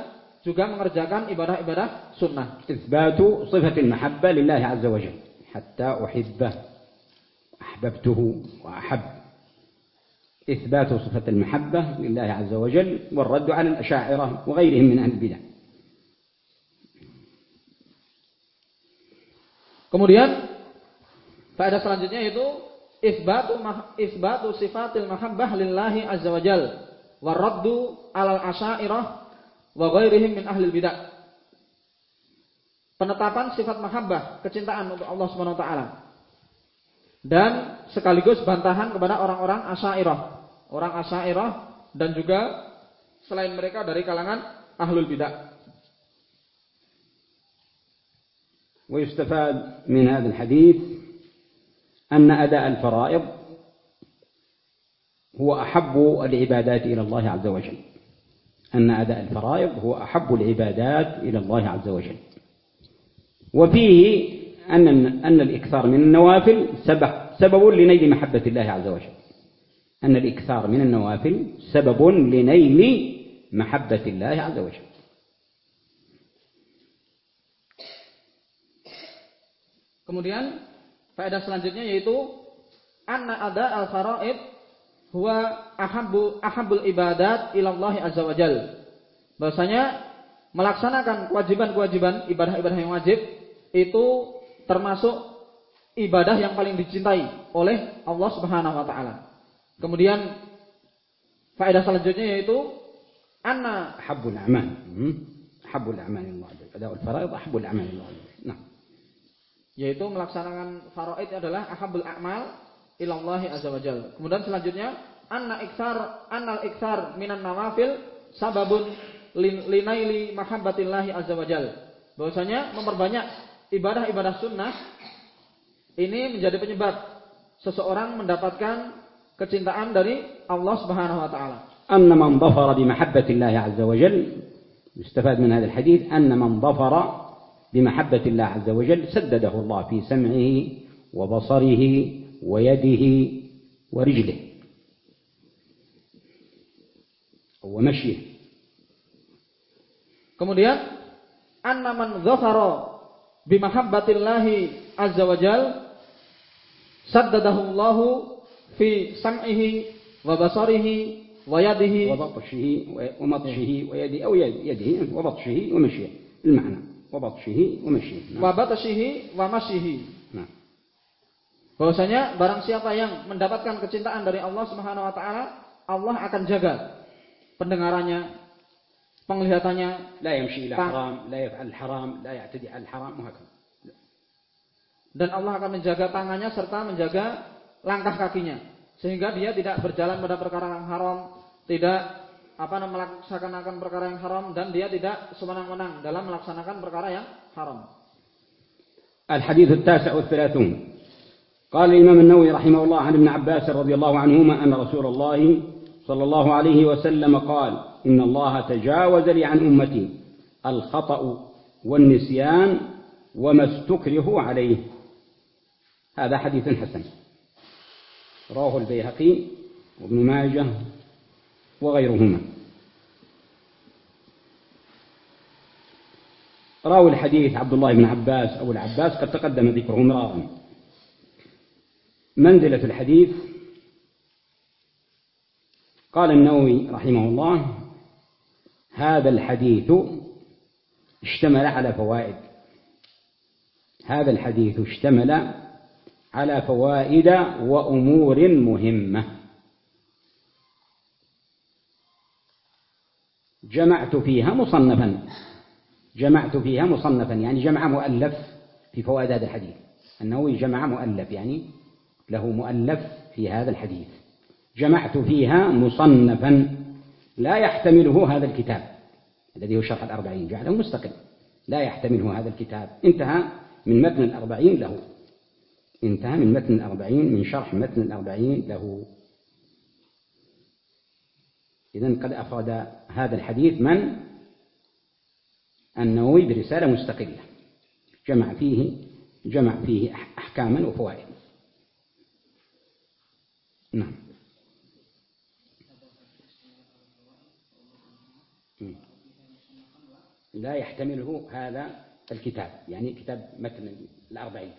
juga mengerjakan ibadah-ibadah sunnah. Isbatu sifatil mahabbah lillahi azza wa jalla hatta uhibbah أحببته وأحب إثبات صفة المحبة لله عز وجل والرد على الأشاعرة وغيرهم من أهل البدع Kemudian pada selanjutnya itu isbatu isbatu sifatil mahabbah lillahi azza wajal waraddu alal asyairah wa ghairihim min ahli bidah. Penetapan sifat mahabbah, kecintaan untuk Allah Subhanahu wa taala dan sekaligus bantahan kepada orang-orang Asy'ariyah. Orang Asy'ariyah dan juga selain mereka dari kalangan ahlul bidah. ويستفاد من هذا الحديث أن أداء الفرائض هو أحب العبادات إلى الله عز وجل. أن أداء الفرائض هو أحب العبادات إلى الله عز وجل. وفيه أن أن الإكثار من النوافل سبب سبب لنيل محبة الله عز وجل. أن الإكثار من النوافل سبب لنيل محبة الله عز وجل. Kemudian faedah selanjutnya yaitu anna ada al faraid huwa ahabbu ahabbul ibadat ila Allah azza wajal. Bahwasanya melaksanakan kewajiban-kewajiban ibadah-ibadah yang wajib itu termasuk ibadah yang paling dicintai oleh Allah Subhanahu wa taala. Kemudian faedah selanjutnya yaitu anna habbul a'mal. Hmm? Habbul a'mal Allah. Ada'ul faraid habbul a'mal yaitu melaksanakan faraid adalah ahabul a'mal ilallahi azza wajal. Kemudian selanjutnya anna iksar anal iksar minan nawafil sababun linaili mahabbatillahi azza wajal. Bahwasanya memperbanyak ibadah-ibadah sunnah ini menjadi penyebab seseorang mendapatkan kecintaan dari Allah Subhanahu wa taala. Anna man dhafara bi mahabbatillahi azza wajal yustafad min hadha al-hadith anna man dhafara بمحبة الله عز وجل سدده الله في سمعه وبصره ويده ورجله ومشيه Kemudian anna man dhafara bimahabbatillahi azza wa jal saddadahu Allahu fi sam'ihi wa basarihi wa yadihi wa batshihi wa matshihi wa yadi aw yadihi wa batshihi wa mashyihi المعنى wabatshihi wa masyihi. Wabatshihi wa masyihi. Nah. nah. Bahwasanya barang siapa yang mendapatkan kecintaan dari Allah Subhanahu wa taala, Allah akan jaga pendengarannya, penglihatannya, la yamshi ila haram, la yaf'al haram, la ya'tadi al haram, Dan Allah akan menjaga tangannya serta menjaga langkah kakinya sehingga dia tidak berjalan pada perkara yang haram, tidak apa melaksanakan perkara yang haram dan dia tidak semenang-menang dalam melaksanakan perkara yang haram. الحديث التاسع والثلاثون. قال الإمام النووي رحمه الله عن ابن عباس رضي الله عنهما أن رسول الله صلى الله عليه وسلم قال إن الله تجاوز لي عن أمتي الخطأ والنسيان وما استكرهوا عليه. هذا حديث حسن. رواه البيهقي وابن ماجه وغيرهما. راوي الحديث عبد الله بن عباس أو العباس قد تقدم ذكره مرارا منزلة الحديث قال النووي رحمه الله هذا الحديث اشتمل على فوائد. هذا الحديث اشتمل على فوائد وأمور مهمة. جمعت فيها مصنفا. جمعت فيها مصنفا يعني جمع مؤلف في فوائد هذا الحديث. النووي جمع مؤلف يعني له مؤلف في هذا الحديث. جمعت فيها مصنفا لا يحتمله هذا الكتاب الذي هو شرح الأربعين جعله مستقل. لا يحتمله هذا الكتاب. انتهى من متن الأربعين له. انتهى من متن الأربعين من شرح متن الأربعين له. إذا قد أفرد هذا الحديث من النووي برسالة مستقلة. جمع فيه جمع فيه أحكاما وفوائد. نعم. لا يحتمله هذا الكتاب يعني كتاب متن الأربعين.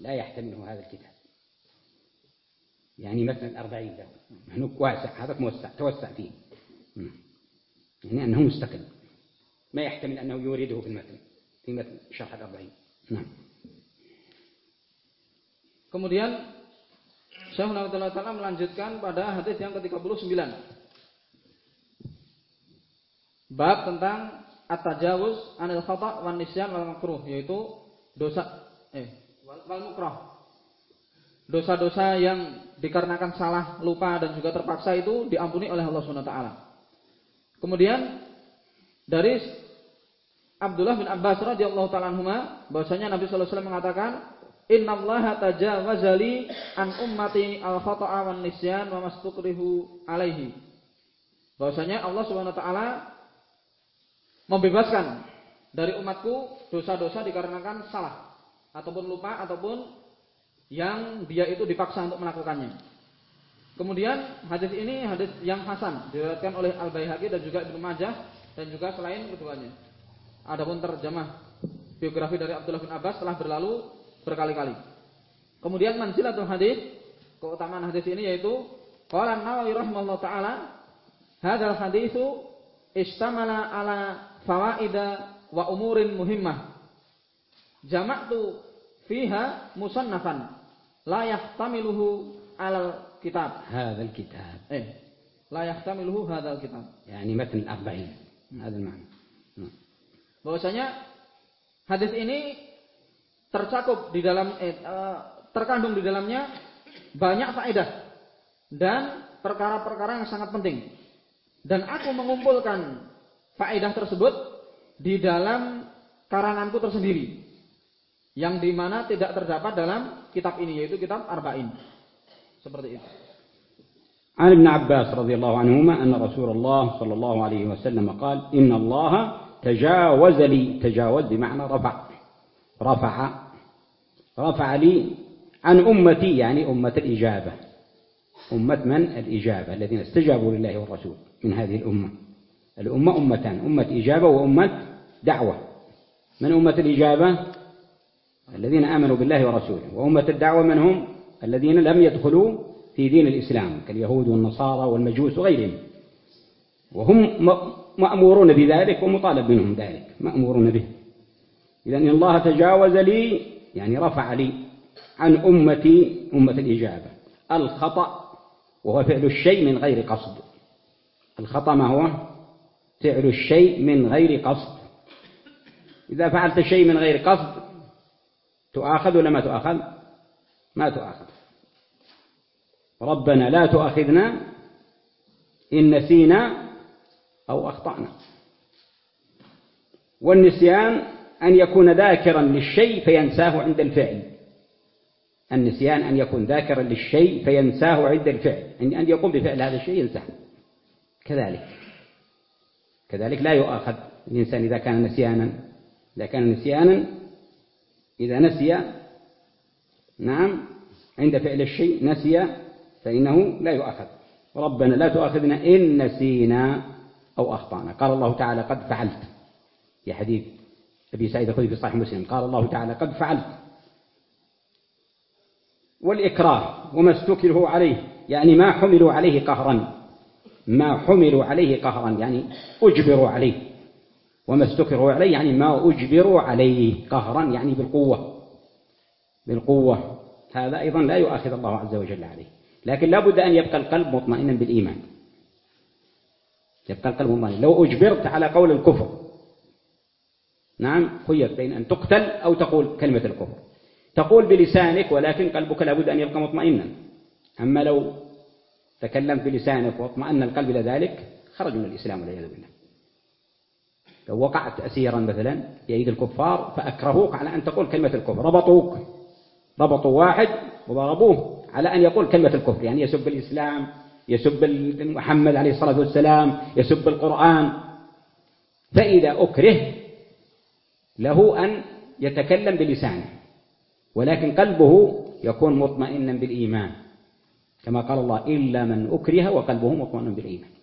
لا يحتمله هذا الكتاب. يعني مثلا الأربعين له نحن واسع هذا موسع توسع فيه يعني أنه مستقل ما يحتمل أنه يورده في المتن في متن شرح الأربعين نعم Kemudian Syekh Nawawi Ta'ala melanjutkan pada hadis yang ke-39. Bab tentang at-tajawuz anil khata' wan nisyan wal makruh yaitu dosa eh wal mukrah. Dosa-dosa yang dikarenakan salah, lupa dan juga terpaksa itu diampuni oleh Allah Subhanahu wa taala. Kemudian dari Abdullah bin Abbas radhiyallahu taala anhuma bahwasanya Nabi sallallahu alaihi wasallam mengatakan Innallaha tajawaza li an ummati al-khata'a wan nisyan wa mastukrihu alaihi. Bahwasanya Allah Subhanahu wa taala membebaskan dari umatku dosa-dosa dikarenakan salah ataupun lupa ataupun yang dia itu dipaksa untuk melakukannya. Kemudian hadis ini hadis yang hasan diriwayatkan oleh Al Baihaqi dan juga Ibnu Majah dan juga selain keduanya. Adapun terjemah biografi dari Abdullah bin Abbas telah berlalu berkali-kali. Kemudian manzilatul hadis, keutamaan hadis ini yaitu qala Nawawi rahimallahu taala hadzal haditsu istamala ala fawaida wa umurin muhimmah. Jama'tu fiha musannafan Layak tamiluhu alal kitab. Eh, hadzal kitab. Eh. layak tamiluhu hadzal kitab. Yani matan al-arba'in. Hadzal ma'na. Bahwasanya hadis ini tercakup di dalam eh, terkandung di dalamnya banyak faedah dan perkara-perkara yang sangat penting. Dan aku mengumpulkan faedah tersebut di dalam karanganku tersendiri. Yang dimana tidak terdapat dalam kitab ini yaitu kitab Arba'in. Seperti itu. عن ابن عباس رضي الله عنهما أن رسول الله صلى الله عليه وسلم قال إن الله تجاوز لي تجاوز بمعنى رفع. رفع. رفع لي عن أمتي يعني أمة الإجابة. أمة من؟ الإجابة الذين استجابوا لله والرسول من هذه الأمة. الأمة أمتان أمة إجابة وأمة دعوة. من أمة الإجابة؟ الذين آمنوا بالله ورسوله وأمة الدعوة من هم؟ الذين لم يدخلوا في دين الإسلام كاليهود والنصارى والمجوس وغيرهم. وهم مأمورون بذلك ومطالب منهم ذلك مأمورون به. إذا إن الله تجاوز لي يعني رفع لي عن أمتي أمة الإجابة. الخطأ وهو فعل الشيء من غير قصد. الخطأ ما هو؟ فعل الشيء من غير قصد. إذا فعلت شيء من غير قصد تؤاخذ ولا ما تؤاخذ؟ ما تؤاخذ. ربنا لا تؤاخذنا إن نسينا أو أخطأنا. والنسيان أن يكون ذاكرا للشيء فينساه عند الفعل. النسيان أن يكون ذاكرا للشيء فينساه عند الفعل. يعني أن يقوم بفعل هذا الشيء ينساه. كذلك. كذلك لا يؤاخذ الإنسان إذا كان نسيانا. إذا كان نسيانا إذا نسي نعم عند فعل الشيء نسي فإنه لا يؤاخذ. ربنا لا تؤاخذنا إن نسينا أو أخطأنا. قال الله تعالى قد فعلت. في حديث أبي سعيد الخدري في صحيح مسلم. قال الله تعالى قد فعلت. والإكراه وما استكره عليه يعني ما حملوا عليه قهرا. ما حملوا عليه قهرا يعني أجبروا عليه. وما استكروا عليه يعني ما أجبروا عليه قهرا يعني بالقوة. بالقوة. هذا أيضا لا يؤاخذ الله عز وجل عليه. لكن لا بد أن يبقى القلب مطمئنا بالإيمان. يبقى القلب مطمئنا لو أجبرت على قول الكفر. نعم خير بين أن تقتل أو تقول كلمة الكفر. تقول بلسانك ولكن قلبك لابد أن يبقى مطمئنا. أما لو تكلمت بلسانك واطمأن القلب إلى ذلك خرج من الإسلام والعياذ بالله. لو وقعت أسيرا مثلا في أيدي الكفار فأكرهوك على أن تقول كلمة الكفر. ربطوك. ربطوا واحد وضربوه على أن يقول كلمة الكفر. يعني يسب الإسلام يسب محمد عليه الصلاة والسلام يسب القرآن. فإذا أكره له أن يتكلم بلسانه. ولكن قلبه يكون مطمئنا بالإيمان. كما قال الله إلا من أكره وقلبه مطمئن بالإيمان.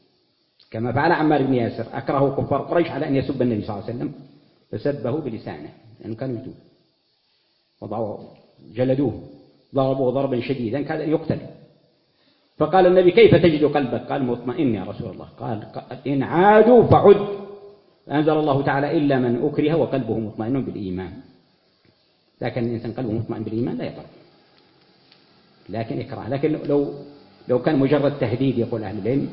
كما فعل عمار بن ياسر. أكره كفار قريش على أن يسب النبي صلى الله عليه وسلم فسبه بلسانه لأنه كانوا يجوه وضعوا جلدوه ضربوه ضربا شديدا كاد أن يقتل. فقال النبي كيف تجد قلبك؟ قال مطمئن يا رسول الله. قال إن عادوا فعد. فأنزل الله تعالى إلا من أكره وقلبه مطمئن بالإيمان. لكن الإنسان قلبه مطمئن بالإيمان لا يضر لكن إكراه لكن لو لو كان مجرد تهديد يقول أهل العلم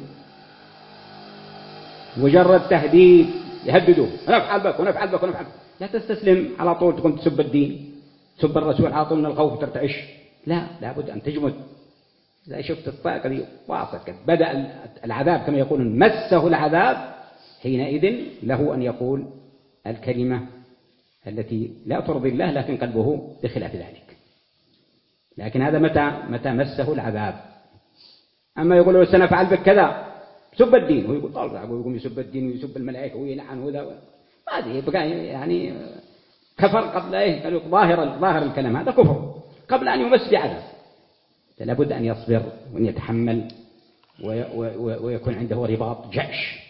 مجرد تهديد يهددوه ونفعل بك ونفعل بك ونفعل بك. لا تستسلم على طول تقوم تسب الدين. تسب الرسول على طول من الخوف ترتعش لا لابد أن تجمد. إذا شفت الطاقة دي واصل بدأ العذاب كما يقولون مسه العذاب حينئذ له أن يقول الكلمة التي لا ترضي الله لكن قلبه بخلاف ذلك. لكن هذا متى؟ متى مسه العذاب؟ أما يقول سنفعل بك كذا. سب الدين هو يقول طالع ويقوم يسب الدين ويسب الملائكة ويلعن وذا هذه يبقى يعني كفر قبل إيه قالوا ظاهر ظاهر الكلام هذا كفر. قبل أن يمس بعذاب لابد أن يصبر وأن يتحمل ويكون عنده رباط جأش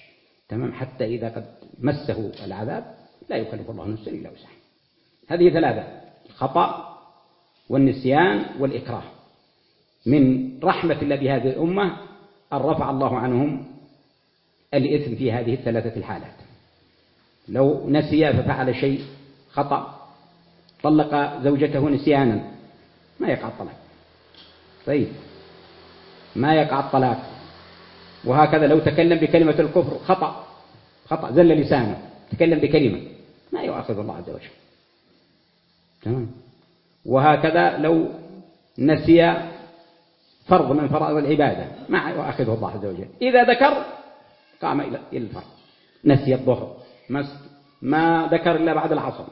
تمام؟ حتى إذا قد مسه العذاب لا يكلف الله نفسا إلا وسعها. هذه ثلاثة الخطأ والنسيان والإكراه. من رحمة الله بهذه الأمة أن رفع الله عنهم الإثم في هذه الثلاثة الحالات. لو نسي ففعل شيء خطأ طلق زوجته نسيانا ما يقع الطلاق. طيب ما يقع الطلاق؟ وهكذا لو تكلم بكلمة الكفر خطأ خطأ زل لسانه تكلم بكلمة ما يؤاخذ الله عز وجل. تمام؟ وهكذا لو نسي فرض من فرائض العبادة ما يؤاخذه الله عز وجل. إذا ذكر قام إلى الفرض نسي الظهر. ما ذكر إلا بعد العصر.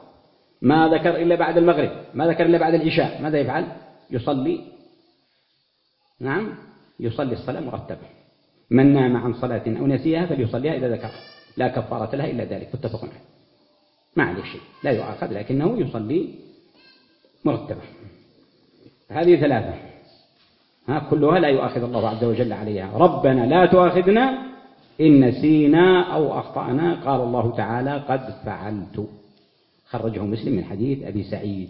ما ذكر إلا بعد المغرب. ما ذكر إلا بعد العشاء. ماذا يفعل؟ يصلي. نعم. يصلي الصلاة مرتبة. من نام عن صلاة أو نسيها فليصليها إذا ذكر. لا كفارة لها إلا ذلك. متفق عليه. ما عليه شيء. لا يؤاخذ لكنه يصلي مرتبة. هذه ثلاثة. ها كلها لا يؤاخذ الله عز وجل عليها. ربنا لا تؤاخذنا إن نسينا أو أخطأنا. قال الله تعالى قد فعلت. خرجه مسلم من حديث أبي سعيد.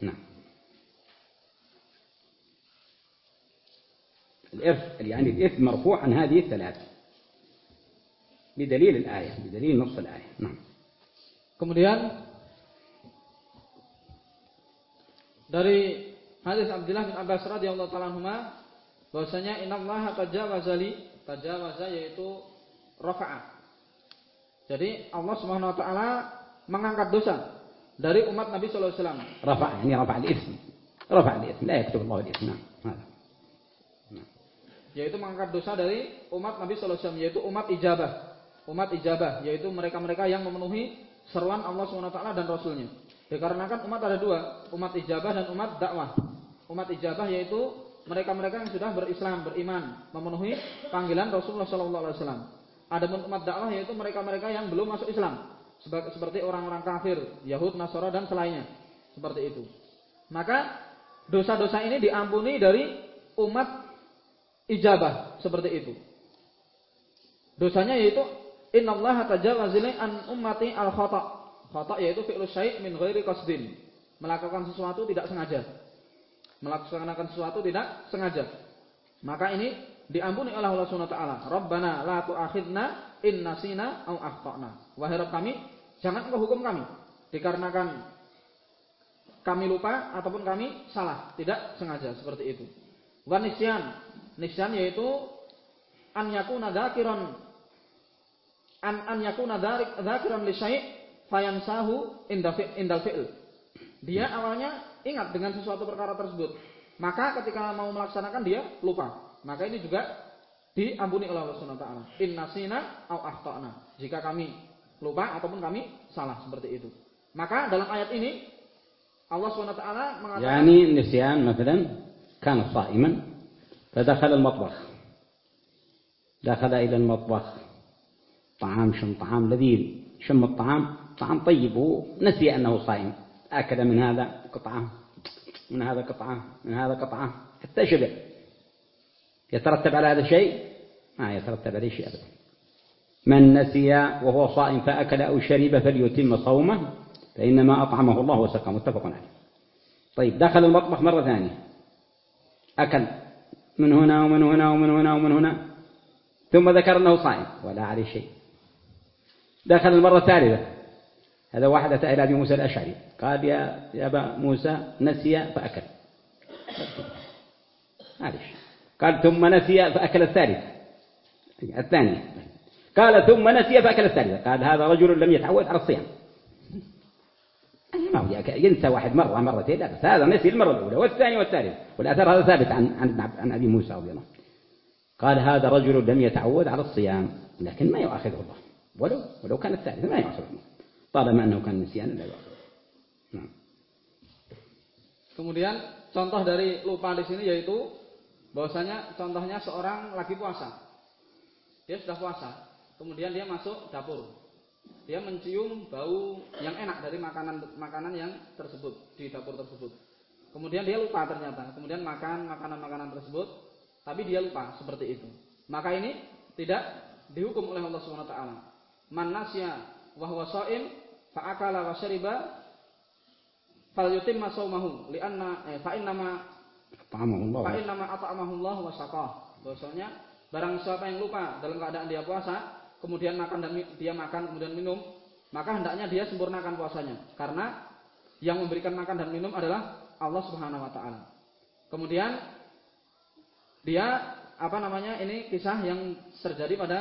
نعم. الإرث يعني الإثم مرفوع عن هذه الثلاثة بدليل الآية بدليل نص الآية. نعم. kemudian dari hadis Abdullah bin Abbas radhiyallahu taala anhuma bahwasanya innallaha tajawaza li tajawaza yaitu rafa'a. Jadi Allah Subhanahu wa taala mengangkat dosa dari umat Nabi sallallahu alaihi wasallam. Rafa'a ini rafa'a al-ism. Rafa'a al-ism, la yaktub Allah al-ism. Yaitu mengangkat dosa dari umat Nabi sallallahu alaihi wasallam yaitu umat ijabah. Umat ijabah yaitu mereka-mereka yang memenuhi seruan Allah Subhanahu wa taala dan rasulnya. Dikarenakan umat ada dua, umat ijabah dan umat dakwah. Umat ijabah yaitu mereka-mereka yang sudah berislam, beriman, memenuhi panggilan Rasulullah sallallahu alaihi wasallam. Adapun umat dakwah yaitu mereka-mereka yang belum masuk Islam, seperti orang-orang kafir, Yahud, Nasara dan selainnya. Seperti itu. Maka dosa-dosa ini diampuni dari umat ijabah seperti itu. Dosanya yaitu innallaha tajawaza an ummati al khata. Khata yaitu fi'lu syai' min ghairi qasdin. Melakukan sesuatu tidak sengaja melaksanakan sesuatu tidak sengaja. Maka ini diampuni oleh Allah Subhanahu wa taala. Rabbana la tu'akhidna in nasina au akhtana. Wahai Rabb kami, jangan engkau hukum kami dikarenakan kami lupa ataupun kami salah, tidak sengaja seperti itu. Wa nisyan. Nisyan yaitu an yakuna dzakiran an an yakuna dzakiran li syai' fayansahu indal fi'l. Dia awalnya ingat dengan sesuatu perkara tersebut. Maka ketika mau melaksanakan dia lupa. Maka ini juga diampuni oleh Allah Subhanahu wa taala. Innasina au akhtana. Jika kami lupa ataupun kami salah seperti itu. Maka dalam ayat ini Allah Subhanahu wa taala mengatakan يعني النسيان مثلا كان صائما فدخل المطبخ دخل إلى المطبخ طعام شم طعام لذيذ شم الطعام طعام طيب ونسي أنه صائم أكل من هذا قطعة من هذا قطعة من هذا قطعة حتى شبع. يترتب على هذا الشيء ما يترتب عليه شيء أبدا. من نسي وهو صائم فأكل أو شرب فليتم صومه فإنما أطعمه الله وسقى. متفق عليه. طيب دخل المطبخ مرة ثانية. أكل من هنا ومن هنا ومن هنا ومن هنا ثم ذكر أنه صائم. ولا عليه شيء. دخل المرة الثالثة. هذا واحد أتى إلى أبي موسى الأشعري. قال يا يا أبا موسى نسي فأكل. معلش قال ثم نسي فأكل الثالث. الثانية قال ثم نسي فأكل الثالثة قال هذا رجل لم يتعود على الصيام. ما هو ينسى واحد مرة مرتين. لا بس هذا نسي المرة الأولى والثانية والثالثة. والأثر هذا ثابت عن عن عن أبي موسى رضي الله قال هذا رجل لم يتعود على الصيام. لكن ما يؤاخذه الله. ولو ولو كان الثالث ما يؤاخذه الله. طالما أنه كان نسيانا لا يؤاخذه نعم Kemudian contoh dari lupa di sini yaitu bahwasanya contohnya seorang lagi puasa. Dia sudah puasa, kemudian dia masuk dapur. Dia mencium bau yang enak dari makanan makanan yang tersebut di dapur tersebut. Kemudian dia lupa ternyata, kemudian makan makanan-makanan tersebut, tapi dia lupa seperti itu. Maka ini tidak dihukum oleh Allah Subhanahu wa taala. Man nasya wa huwa shaim fa'akala wa syariba falyutimma saumahu li'anna eh, fa innama ta'amahullah fa innama at'amahullah wa syakah bahwasanya barang siapa yang lupa dalam keadaan dia puasa kemudian makan dan dia makan kemudian minum maka hendaknya dia sempurnakan puasanya. Karena yang memberikan makan dan minum adalah Allah Subhanahu wa taala. Kemudian dia apa namanya ini kisah yang terjadi pada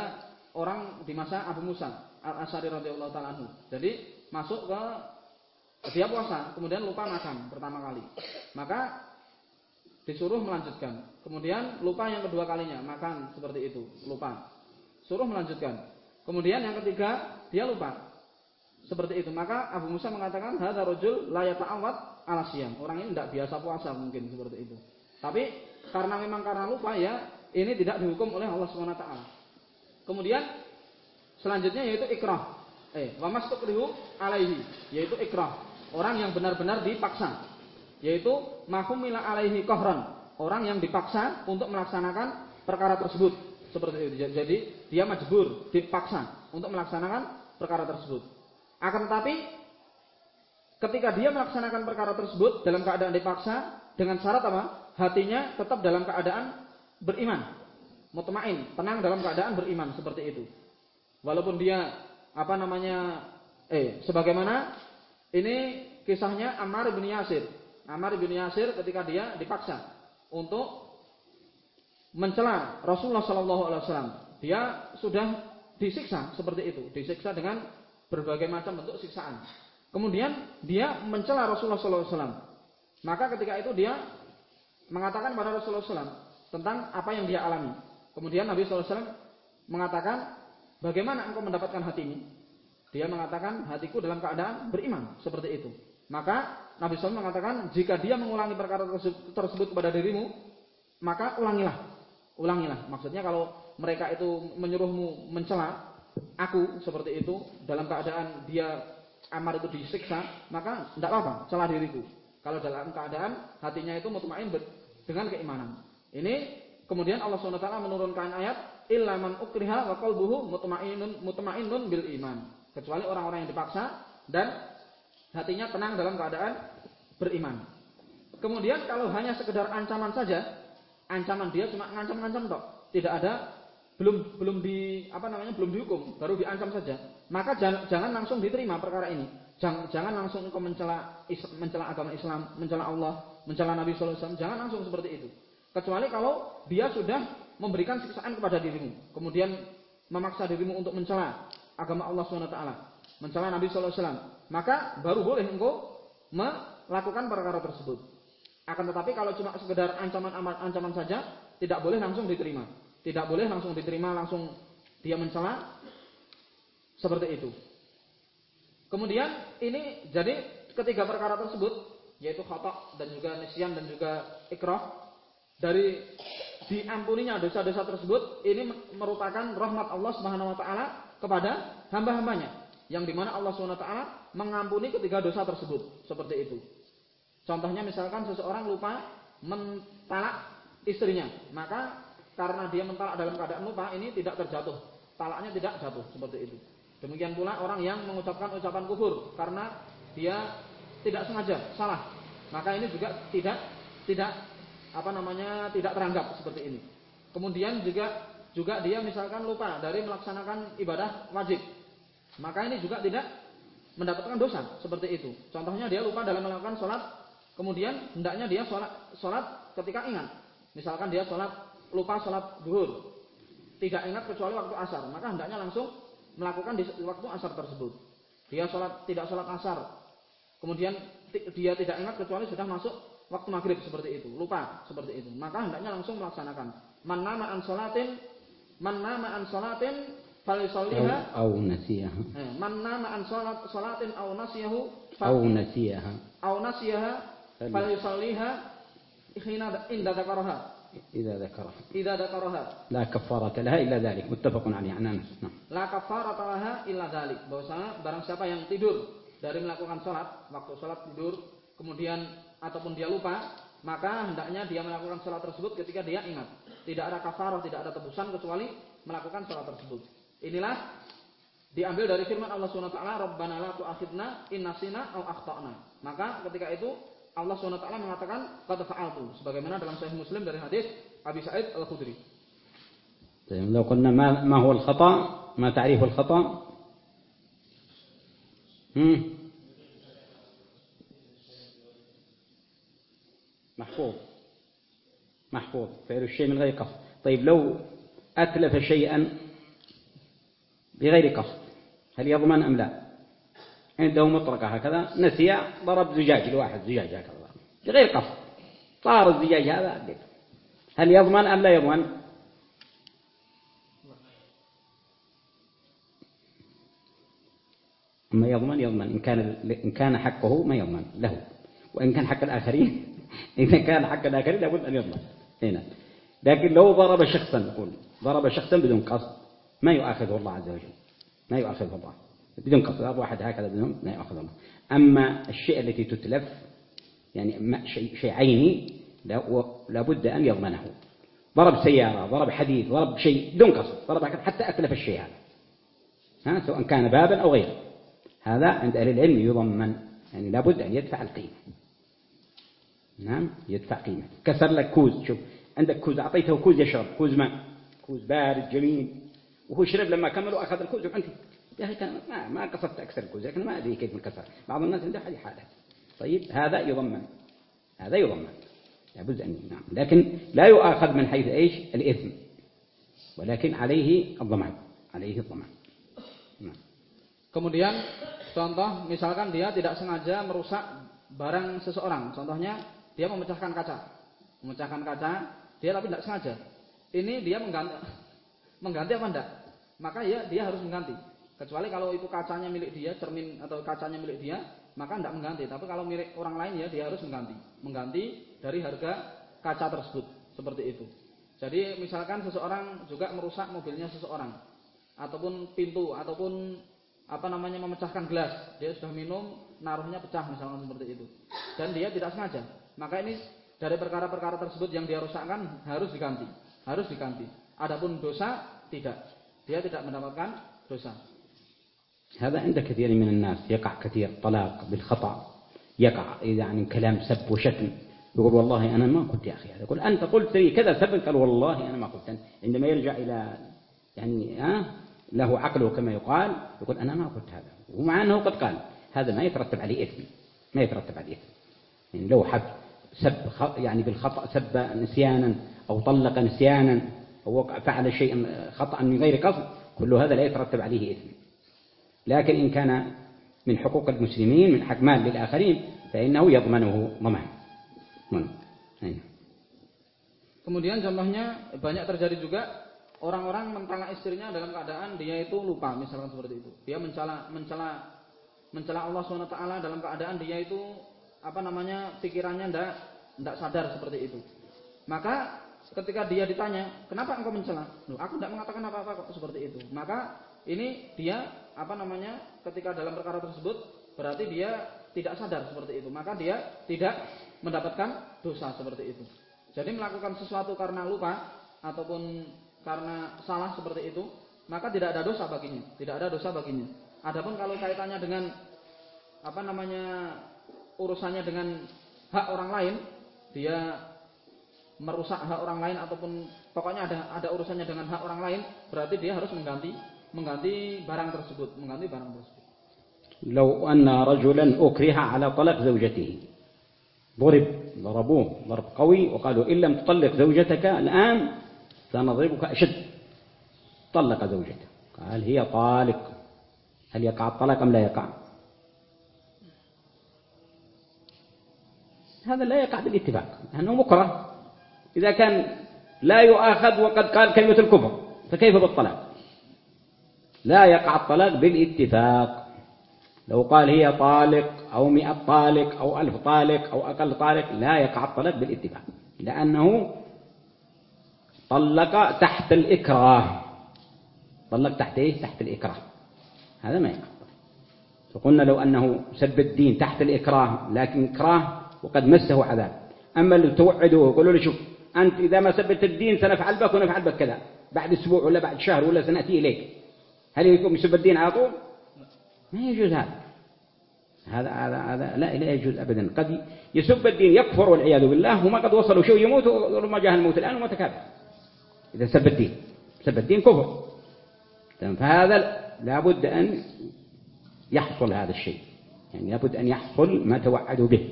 orang di masa Abu Musa Al Asy'ari radhiyallahu taala Jadi masuk ke dia puasa, kemudian lupa makan pertama kali. Maka disuruh melanjutkan. Kemudian lupa yang kedua kalinya, makan seperti itu, lupa. Suruh melanjutkan. Kemudian yang ketiga, dia lupa. Seperti itu. Maka Abu Musa mengatakan, "Hadza rajul la yata'awwad ala siyam." Orang ini tidak biasa puasa mungkin seperti itu. Tapi karena memang karena lupa ya, ini tidak dihukum oleh Allah taala. Kemudian selanjutnya yaitu ikrah. Eh, wa mastukrihu alaihi, yaitu ikrah. Orang yang benar-benar dipaksa. Yaitu mahumila alaihi kohron. Orang yang dipaksa untuk melaksanakan perkara tersebut. Seperti itu. Jadi dia majbur dipaksa untuk melaksanakan perkara tersebut. Akan tetapi ketika dia melaksanakan perkara tersebut dalam keadaan dipaksa dengan syarat apa? Hatinya tetap dalam keadaan beriman. Mutmain tenang dalam keadaan beriman seperti itu. Walaupun dia apa namanya eh sebagaimana ini kisahnya Ammar bin Yasir Ammar bin Yasir ketika dia dipaksa untuk mencela Rasulullah Shallallahu Alaihi Wasallam. Dia sudah disiksa seperti itu, disiksa dengan berbagai macam bentuk siksaan. Kemudian dia mencela Rasulullah SAW. Maka ketika itu dia mengatakan pada Rasulullah SAW tentang apa yang dia alami. Kemudian Nabi SAW mengatakan, bagaimana engkau mendapatkan hati ini? Dia mengatakan, hatiku dalam keadaan beriman. Seperti itu. Maka Nabi SAW mengatakan, jika dia mengulangi perkara tersebut kepada dirimu, maka ulangilah. Ulangilah. Maksudnya kalau mereka itu menyuruhmu mencela aku seperti itu dalam keadaan dia amar itu disiksa, maka tidak apa-apa, celah diriku. Kalau dalam keadaan hatinya itu mutmain dengan keimanan. Ini kemudian Allah SWT menurunkan ayat illa man ukriha wa qalbuhu mutmainnun mutmainnun bil iman. Kecuali orang-orang yang dipaksa dan hatinya tenang dalam keadaan beriman. Kemudian kalau hanya sekedar ancaman saja, ancaman dia cuma ngancam-ngancam tok, tidak ada belum belum di apa namanya belum dihukum, baru diancam saja. Maka jangan, jangan langsung diterima perkara ini. Jangan, jangan langsung engkau mencela mencela agama Islam, mencela Allah, mencela Nabi Sallallahu Alaihi Wasallam. Jangan langsung seperti itu. Kecuali kalau dia sudah memberikan siksaan kepada dirimu, kemudian memaksa dirimu untuk mencela agama Allah SWT, mencela Nabi Sallallahu Alaihi Wasallam, maka baru boleh engkau melakukan perkara tersebut. Akan tetapi kalau cuma sekedar ancaman ancaman saja, tidak boleh langsung diterima. Tidak boleh langsung diterima, langsung dia mencela. Seperti itu. Kemudian ini jadi ketiga perkara tersebut yaitu khata dan juga nisyan dan juga ikrah dari diampuninya dosa-dosa tersebut ini merupakan rahmat Allah Subhanahu wa taala kepada hamba-hambanya yang di mana Allah Subhanahu wa taala mengampuni ketiga dosa tersebut seperti itu. Contohnya misalkan seseorang lupa mentalak istrinya, maka karena dia mentalak dalam keadaan lupa ini tidak terjatuh. Talaknya tidak jatuh seperti itu. Demikian pula orang yang mengucapkan ucapan kufur karena dia tidak sengaja salah. Maka ini juga tidak tidak apa namanya tidak teranggap seperti ini. Kemudian juga juga dia misalkan lupa dari melaksanakan ibadah wajib. Maka ini juga tidak mendapatkan dosa seperti itu. Contohnya dia lupa dalam melakukan sholat, kemudian hendaknya dia sholat, sholat ketika ingat. Misalkan dia sholat lupa sholat duhur, tidak ingat kecuali waktu asar, maka hendaknya langsung melakukan di waktu asar tersebut. Dia sholat tidak sholat asar, kemudian dia tidak ingat kecuali sudah masuk waktu maghrib seperti itu, lupa seperti itu, maka hendaknya langsung melaksanakan. Man nama an sholatin, man nama an sholatin, falisolliha au nasiyaha. Eh, man nama an sholat sholatin au nasiyahu, au nasiyaha. Au nasiyaha, falisolliha, hina inda dzakaraha. إذا ذكرها إذا ذكرها لا كفارة لها إلا ذلك متفق عليه عن أنس نعم La kafarat laha illa dalik. Bahwasanya barang siapa yang tidur dari melakukan sholat, waktu sholat tidur, kemudian ataupun dia lupa, maka hendaknya dia melakukan sholat tersebut ketika dia ingat. Tidak ada kafarah, tidak ada tebusan kecuali melakukan sholat tersebut. Inilah diambil dari firman Allah Subhanahu wa taala, "Rabbana la tu'akhidna in nasina aw akhtana." Maka ketika itu Allah SWT mengatakan qad fa'altu sebagaimana dalam sahih Muslim dari hadis Abi Sa'id Al-Khudri. لو قلنا ما ما هو الخطأ ما تعريف الخطأ هم محفوظ. محفوظ. فعل الشيء من غير قصد. طيب لو أتلف شيئا بغير قصد هل يضمن أم لا؟ عنده مطرقة هكذا نسي ضرب زجاج لواحد زجاج هكذا بغير قصد. طار الزجاج هذا هل يضمن أم لا يضمن؟ ما يضمن يضمن. إن كان إن كان حقه ما يضمن له. وإن كان حق الآخرين إذا [LAUGHS] كان حق الآخرين لابد أن يضمن هنا. لكن لو ضرب شخصا نقول ضرب شخصا بدون قصد ما يؤاخذه الله عز وجل. ما يؤاخذه الله. بدون قصد ضرب واحد هكذا بدون ما يؤاخذ الله. أما الشيء التي تتلف يعني شيء شيء عيني لابد أن يضمنه. ضرب سيارة ضرب حديد ضرب شيء بدون قصد ضرب حتى أتلف الشيء هذا. ها سواء كان بابا أو غيره. هذا عند أهل العلم يضمن. يعني لابد أن يدفع القيمة. نعم يدفع قيمة كسر لك كوز شوف. عندك كوز أعطيته كوز يشرب كوز ماء. كوز بارد جميل. وهو شرب لما كمل وأخذ الكوز. وأنت يا أخي ما, ما قصدت أكسر الكوز لكن ما أدري كيف انكسر. بعض الناس عنده هذه حالة. طيب هذا يضمن. هذا يضمن. لابد أن نعم. لكن لا يؤاخذ من حيث إيش؟ الإثم. ولكن عليه الضمان. عليه الضمان. نعم. Kemudian contoh misalkan dia tidak sengaja merusak barang seseorang. Contohnya dia memecahkan kaca. Memecahkan kaca, dia tapi tidak sengaja. Ini dia mengganti [LAUGHS] mengganti apa enggak? Maka ya dia harus mengganti. Kecuali kalau itu kacanya milik dia, cermin atau kacanya milik dia, maka tidak mengganti. Tapi kalau milik orang lain ya dia harus mengganti. Mengganti dari harga kaca tersebut. Seperti itu. Jadi misalkan seseorang juga merusak mobilnya seseorang. Ataupun pintu, ataupun apa namanya memecahkan gelas. Dia sudah minum, naruhnya pecah misalnya seperti itu. Dan dia tidak sengaja. Maka ini dari perkara-perkara tersebut yang dia rusakkan harus diganti. Harus diganti. Adapun dosa tidak. Dia tidak mendapatkan dosa. هذا عند كثير من الناس. يقع كثير طلاق بالخطأ. يقع يعني كلام سب وشتم. يقول والله أنا ما قلت يا أخي. هذا يقول أنت قلت لي كذا سب. قال والله أنا ما قلت. عندما يرجع إلى يعني ها له عقله كما يقال يقول أنا ما قلت هذا. ومع أنه قد قال هذا ما يترتب عليه إثم. ما يترتب عليه إثم. يعني لو حب سب يعني بالخطأ سب نسيانا أو طلق نسيانا أو فعل شيئا خطأ من غير قصد كل هذا لا يترتب عليه إثم لكن إن كان من حقوق المسلمين من حق مال للآخرين فإنه يضمنه ضمان Kemudian contohnya banyak terjadi juga orang-orang mentala istrinya dalam keadaan dia itu lupa misalkan seperti itu dia mencela mencela mencela Allah swt dalam keadaan dia itu apa namanya pikirannya ndak ndak sadar seperti itu. Maka ketika dia ditanya kenapa engkau mencela? Loh, aku tidak mengatakan apa-apa kok seperti itu. Maka ini dia apa namanya ketika dalam perkara tersebut berarti dia tidak sadar seperti itu. Maka dia tidak mendapatkan dosa seperti itu. Jadi melakukan sesuatu karena lupa ataupun karena salah seperti itu, maka tidak ada dosa baginya, tidak ada dosa baginya. Adapun kalau kaitannya dengan apa namanya urusannya dengan hak orang lain, dia merusak hak orang lain ataupun pokoknya ada ada urusannya dengan hak orang lain, berarti dia harus mengganti mengganti barang tersebut, mengganti barang tersebut. لو أن رجلا أكره على طلاق زوجته ضرب ضربوه ضرب قوي وقالوا إن لم تطلق زوجتك الآن سنضربك أشد طلق زوجته قال هي طالق هل يقع الطلاق أم لا يقع هذا لا يقع بالاتفاق. لأنه مكره. إذا كان لا يؤاخذ وقد قال كلمة الكفر فكيف بالطلاق؟ لا يقع الطلاق بالاتفاق. لو قال هي طالق أو مئة طالق أو ألف طالق أو أقل طالق لا يقع الطلاق بالاتفاق. لأنه طلق تحت الإكراه. طلق تحت إيه؟ تحت الإكراه. هذا ما يقع. فقلنا لو أنه سب الدين تحت الإكراه لكن إكراه وقد مسه عذاب. أما اللي توعدوه ويقولوا له شوف أنت إذا ما سبت الدين سنفعل بك ونفعل بك كذا. بعد أسبوع ولا بعد شهر ولا سنأتي إليك. هل يكون يسب الدين على طول؟ ما يجوز هذا. هذا هذا هذا لا لا يجوز ابدا. قد يسب الدين يكفر والعياذ بالله وما قد وصلوا شو يموت وربما جاء الموت الآن ومتكافئ. إذا سب الدين سب الدين كفر. فهذا لابد أن يحصل هذا الشيء. يعني لابد أن يحصل ما توعدوا به.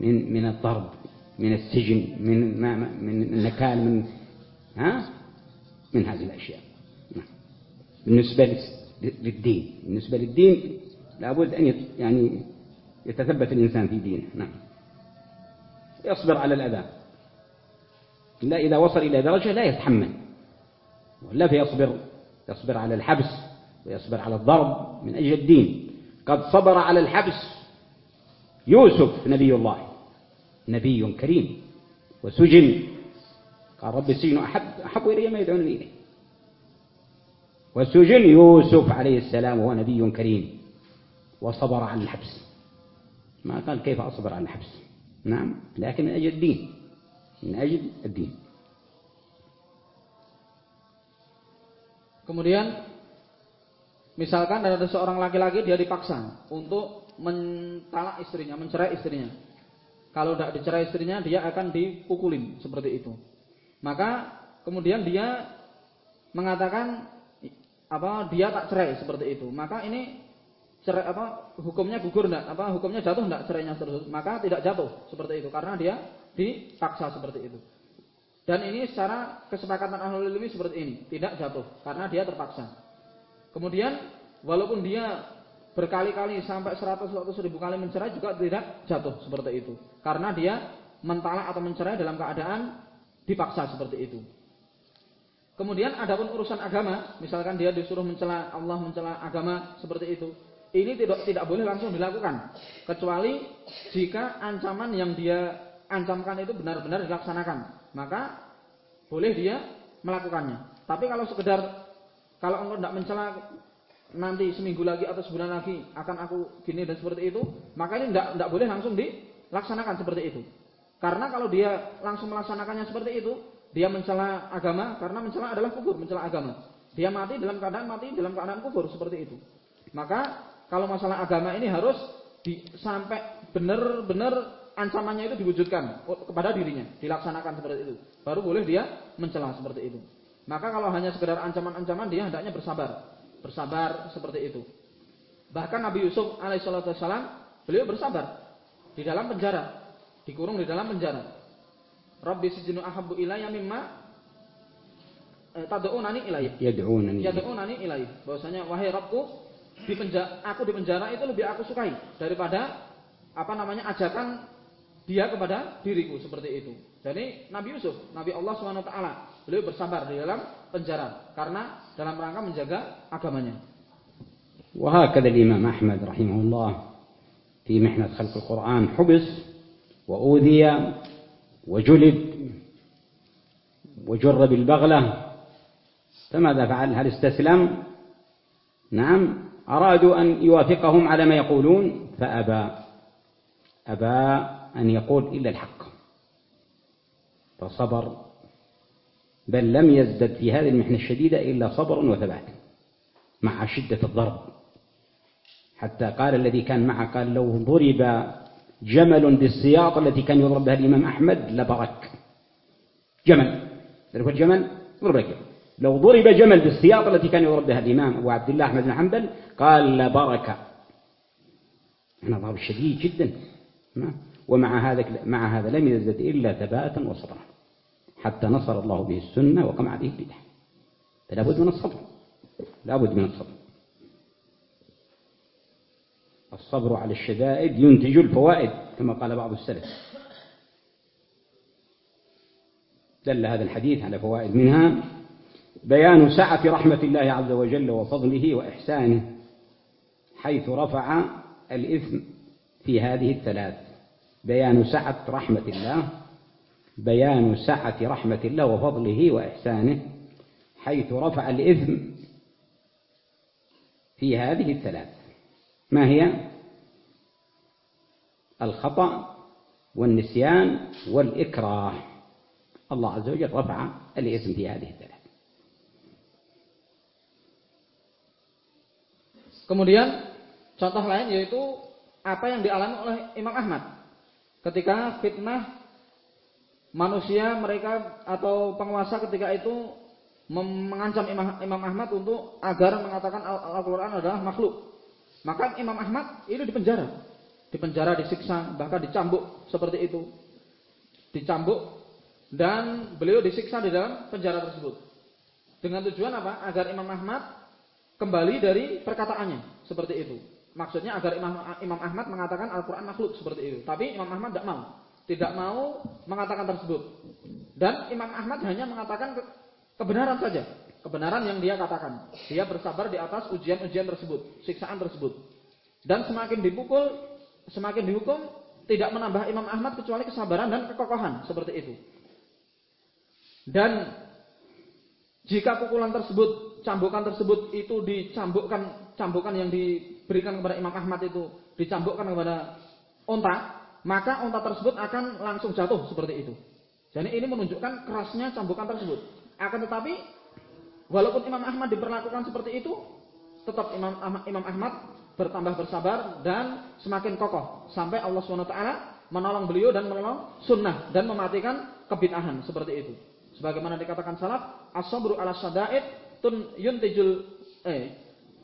من من الضرب من السجن من ما من النكال من ها؟ من هذه الأشياء. نعم. بالنسبة للدين. بالنسبة للدين لابد أن يعني يتثبت الإنسان في دينه. نعم. يصبر على الأذى. إلا إذا وصل إلى درجة لا يتحمل. ولا فيصبر. يصبر على الحبس ويصبر على الضرب من أجل الدين. قد صبر على الحبس يوسف نبي الله. نبي كريم وسجن. قال رب السجن أحب, أحب إلي ما يدعونني إليه. وسجن يوسف عليه السلام وهو نبي كريم. وصبر على الحبس. ما قال كيف أصبر على الحبس؟ نعم لكن من أجل الدين. من أجل الدين. Kemudian misalkan ada seorang laki-laki dia dipaksa untuk mentalak istrinya, mencerai istrinya. Kalau tidak dicerai istrinya, dia akan dipukulin seperti itu. Maka kemudian dia mengatakan apa dia tak cerai seperti itu. Maka ini cerai apa hukumnya gugur enggak? Apa hukumnya jatuh enggak cerainya tersebut? Maka tidak jatuh seperti itu karena dia dipaksa seperti itu. Dan ini secara kesepakatan ahli ilmi seperti ini, tidak jatuh karena dia terpaksa. Kemudian walaupun dia berkali-kali sampai 100 100 ribu kali mencerai juga tidak jatuh seperti itu. Karena dia mentalak atau mencerai dalam keadaan dipaksa seperti itu. Kemudian adapun urusan agama, misalkan dia disuruh mencela Allah, mencela agama seperti itu. Ini tidak tidak boleh langsung dilakukan kecuali jika ancaman yang dia ancamkan itu benar-benar dilaksanakan. Maka boleh dia melakukannya. Tapi kalau sekedar kalau engkau tidak mencela nanti seminggu lagi atau sebulan lagi akan aku gini dan seperti itu, maka ini tidak tidak boleh langsung dilaksanakan seperti itu. Karena kalau dia langsung melaksanakannya seperti itu, dia mencela agama karena mencela adalah kufur, mencela agama. Dia mati dalam keadaan mati dalam keadaan kufur seperti itu. Maka kalau masalah agama ini harus di, sampai benar-benar ancamannya itu diwujudkan kepada dirinya, dilaksanakan seperti itu. Baru boleh dia mencela seperti itu. Maka kalau hanya sekedar ancaman-ancaman dia hendaknya bersabar. Bersabar seperti itu. Bahkan Nabi Yusuf alaihissalam beliau bersabar di dalam penjara, dikurung di dalam penjara. Rabbi sijinu ahabbu ilayya mimma eh, tad'unani ilayya. Yad'unani. Yad'unani ilayya. Bahwasanya wahai Rabbku, di penjara, aku di penjara itu lebih aku sukai daripada apa namanya ajakan dia kepada diriku seperti itu. Jadi Nabi Yusuf, Nabi Allah swt beliau bersabar di dalam penjara karena dalam rangka menjaga agamanya. وهكذا الإمام أحمد رحمه الله في محنة خلق القرآن حبس وأوذي وجلد وجر بالبغلة. فماذا فعل؟ هل استسلم؟ نعم. أرادوا أن يوافقهم على ما يقولون فأبى أبى أن يقول إلا الحق. فصبر. بل لم يزدد في هذه المحنة الشديدة إلا صبر وثبات مع شدة الضرب. حتى قال الذي كان معه قال لو ضرب جمل بالسياط التي كان يضرب بها الإمام أحمد لبرك. جمل. تعرف الجمل ضرب لو ضرب جمل بالسياط التي كان يضرب بها الإمام أبو عبد الله أحمد بن حنبل قال لبرك هنا ضرب شديد جدا. ومع هذا مع هذا لم يزدد إلا ثباتا وصبرا. حتى نصر الله به السنة وقمع به البدع. فلا بد من الصبر. لا بد من الصبر. الصبر على الشدائد ينتج الفوائد كما قال بعض السلف. دل هذا الحديث على فوائد منها بيان سعة رحمة الله عز وجل وفضله وإحسانه حيث رفع الإثم في هذه الثلاث. بيان سعة رحمة الله بيان سعة رحمة الله وفضله وإحسانه حيث رفع الإثم في هذه الثلاث. ما هي؟ الخطأ والنسيان والإكراه. الله عز وجل رفع الإثم في هذه الثلاث. Kemudian contoh lain yaitu apa yang dialami oleh Imam Ahmad. Ketika fitnah manusia mereka atau penguasa ketika itu mengancam Imam, Imam Ahmad untuk agar mengatakan Al-Quran adalah makhluk. Maka Imam Ahmad ini dipenjara, dipenjara, disiksa, bahkan dicambuk seperti itu, dicambuk dan beliau disiksa di dalam penjara tersebut. Dengan tujuan apa? Agar Imam Ahmad kembali dari perkataannya seperti itu. Maksudnya agar Imam, Imam Ahmad mengatakan Al-Quran makhluk seperti itu. Tapi Imam Ahmad tidak mau tidak mau mengatakan tersebut. Dan Imam Ahmad hanya mengatakan ke, kebenaran saja, kebenaran yang dia katakan. Dia bersabar di atas ujian-ujian tersebut, siksaan tersebut. Dan semakin dipukul, semakin dihukum, tidak menambah Imam Ahmad kecuali kesabaran dan kekokohan seperti itu. Dan jika pukulan tersebut, cambukan tersebut itu dicambukkan, cambukan yang diberikan kepada Imam Ahmad itu dicambukkan kepada onta, maka unta tersebut akan langsung jatuh seperti itu. Jadi ini menunjukkan kerasnya cambukan tersebut. Akan tetapi walaupun Imam Ahmad diperlakukan seperti itu, tetap Imam Imam Ahmad bertambah bersabar dan semakin kokoh sampai Allah SWT menolong beliau dan menolong sunnah dan mematikan kebid'ahan seperti itu. Sebagaimana dikatakan salaf, as-sabru ala syada'id tun yuntijul eh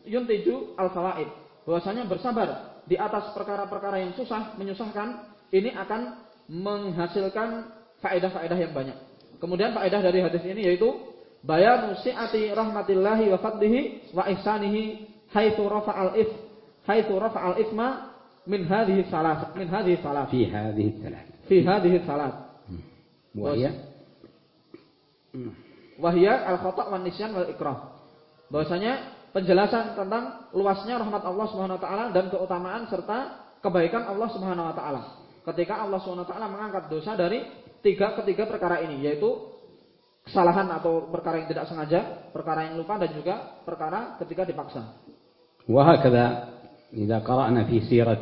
yuntiju al-fawaid. Bahwasanya bersabar di atas perkara-perkara yang susah, menyusahkan ini akan menghasilkan faedah-faedah yang banyak. Kemudian faedah dari hadis ini yaitu bayanu si'ati rahmatillahi wa fadlihi wa ihsanihi haitsu rafa'al if haitsu rafa'al ifma min hadhihi salat min hadhihi salat fi hadhihi salat fi hadhihi salat hmm. wahya wahya al khata' wan nisyan wal ikrah. Bahwasanya penjelasan tentang luasnya rahmat Allah Subhanahu wa taala dan keutamaan serta kebaikan Allah Subhanahu wa taala. Ketika Allah taala mengangkat dosa dari tiga ketiga perkara ini yaitu kesalahan atau perkara yang tidak sengaja, perkara yang lupa dan juga perkara ketika dipaksa. وهكذا إذا قرأنا في سيرة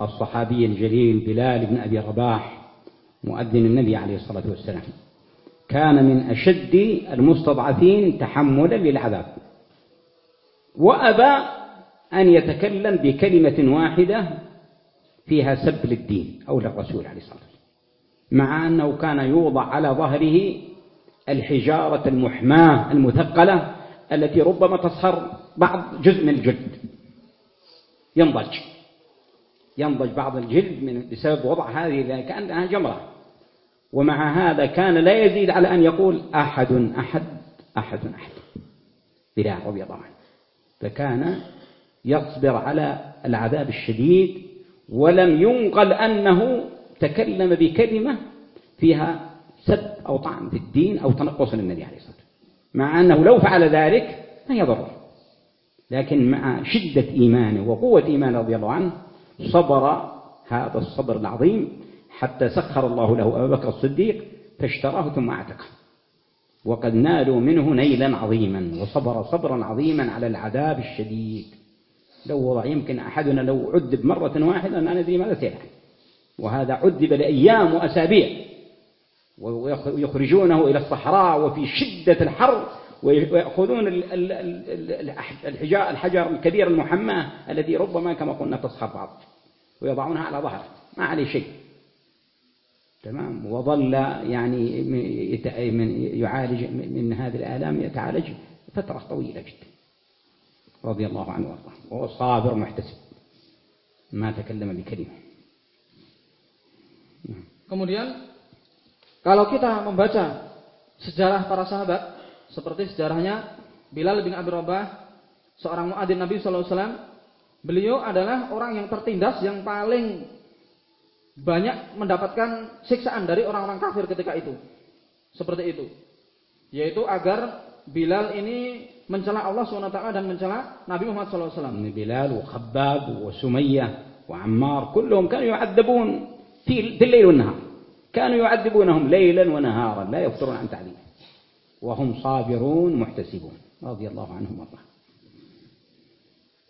الصحابي الجليل بلال بن أبي رباح مؤذن النبي عليه الصلاة والسلام كان من أشد المستضعفين تحملا للعذاب وأبى أن يتكلم بكلمة واحدة فيها سب للدين أو للرسول عليه الصلاة والسلام. مع أنه كان يوضع على ظهره الحجارة المحماة المثقلة التي ربما تصهر بعض جزء من الجلد. ينضج. ينضج بعض الجلد من بسبب وضع هذه كأنها جمرة. ومع هذا كان لا يزيد على أن يقول أحد أحد أحد أحد. بلال رضي الله عنه. فكان يصبر على العذاب الشديد ولم ينقل أنه تكلم بكلمة فيها سب أو طعن في الدين أو تنقص للنبي عليه الصلاة والسلام. مع أنه لو فعل ذلك ما يضره لكن مع شدة إيمانه وقوة إيمانه رضي الله عنه صبر هذا الصبر العظيم حتى سخر الله له أبا بكر الصديق فاشتراه ثم اعتقه وقد نالوا منه نيلا عظيما وصبر صبرا عظيما على العذاب الشديد. لو وضع يمكن أحدنا لو عذب مرة واحدة لا ندري ماذا سيفعل. وهذا عذب لأيام وأسابيع. ويخرجونه إلى الصحراء وفي شدة الحر ويأخذون الحجر الكبير المحمى الذي ربما كما قلنا تصحر بعض. ويضعونها على ظهره. ما عليه شيء. تمام؟ وظل يعني يعالج من هذه الآلام يتعالج فترة طويلة جدا. رضي الله عنه وارضاه وهو صابر محتسب ما تكلم بكلمة Kemudian kalau kita membaca sejarah para sahabat seperti sejarahnya Bilal bin Abi Rabah, seorang muadzin Nabi sallallahu alaihi wasallam, beliau adalah orang yang tertindas yang paling banyak mendapatkan siksaan dari orang-orang kafir ketika itu. Seperti itu. Yaitu agar Bilal ini mencela Allah SWT dan mencela Nabi Muhammad SAW. Bilal wa Khabbab wa Sumayyah wa Ammar كلهم كانوا يعذبون في الليل والنهار كانوا يعذبونهم ليلا ونهارا لا يفترون عن تعذيب وهم صابرون محتسبون رضي الله عنهم وارضاهم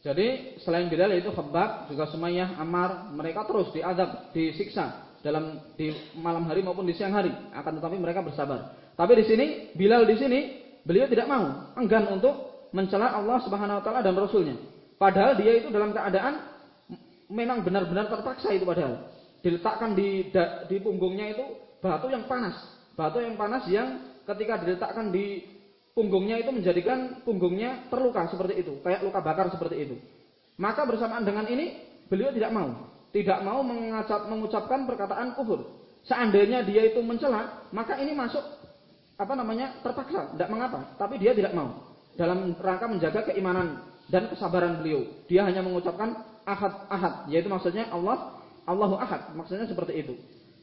Jadi selain Bilal itu Khabbab, juga Sumayyah, Ammar, mereka terus diadab, disiksa dalam di malam hari maupun di siang hari. Akan tetapi mereka bersabar. Tapi di sini Bilal di sini beliau tidak mau, enggan untuk mencela Allah Subhanahu wa taala dan rasulnya. Padahal dia itu dalam keadaan memang benar-benar terpaksa itu padahal. Diletakkan di di punggungnya itu batu yang panas. Batu yang panas yang ketika diletakkan di punggungnya itu menjadikan punggungnya terluka seperti itu, kayak luka bakar seperti itu. Maka bersamaan dengan ini beliau tidak mau, tidak mau mengacap, mengucapkan perkataan kufur. Seandainya dia itu mencela, maka ini masuk apa namanya terpaksa, tidak mengapa. Tapi dia tidak mau. Dalam rangka menjaga keimanan dan kesabaran beliau. Dia hanya mengucapkan ahad ahad, yaitu maksudnya Allah Allahu ahad, maksudnya seperti itu.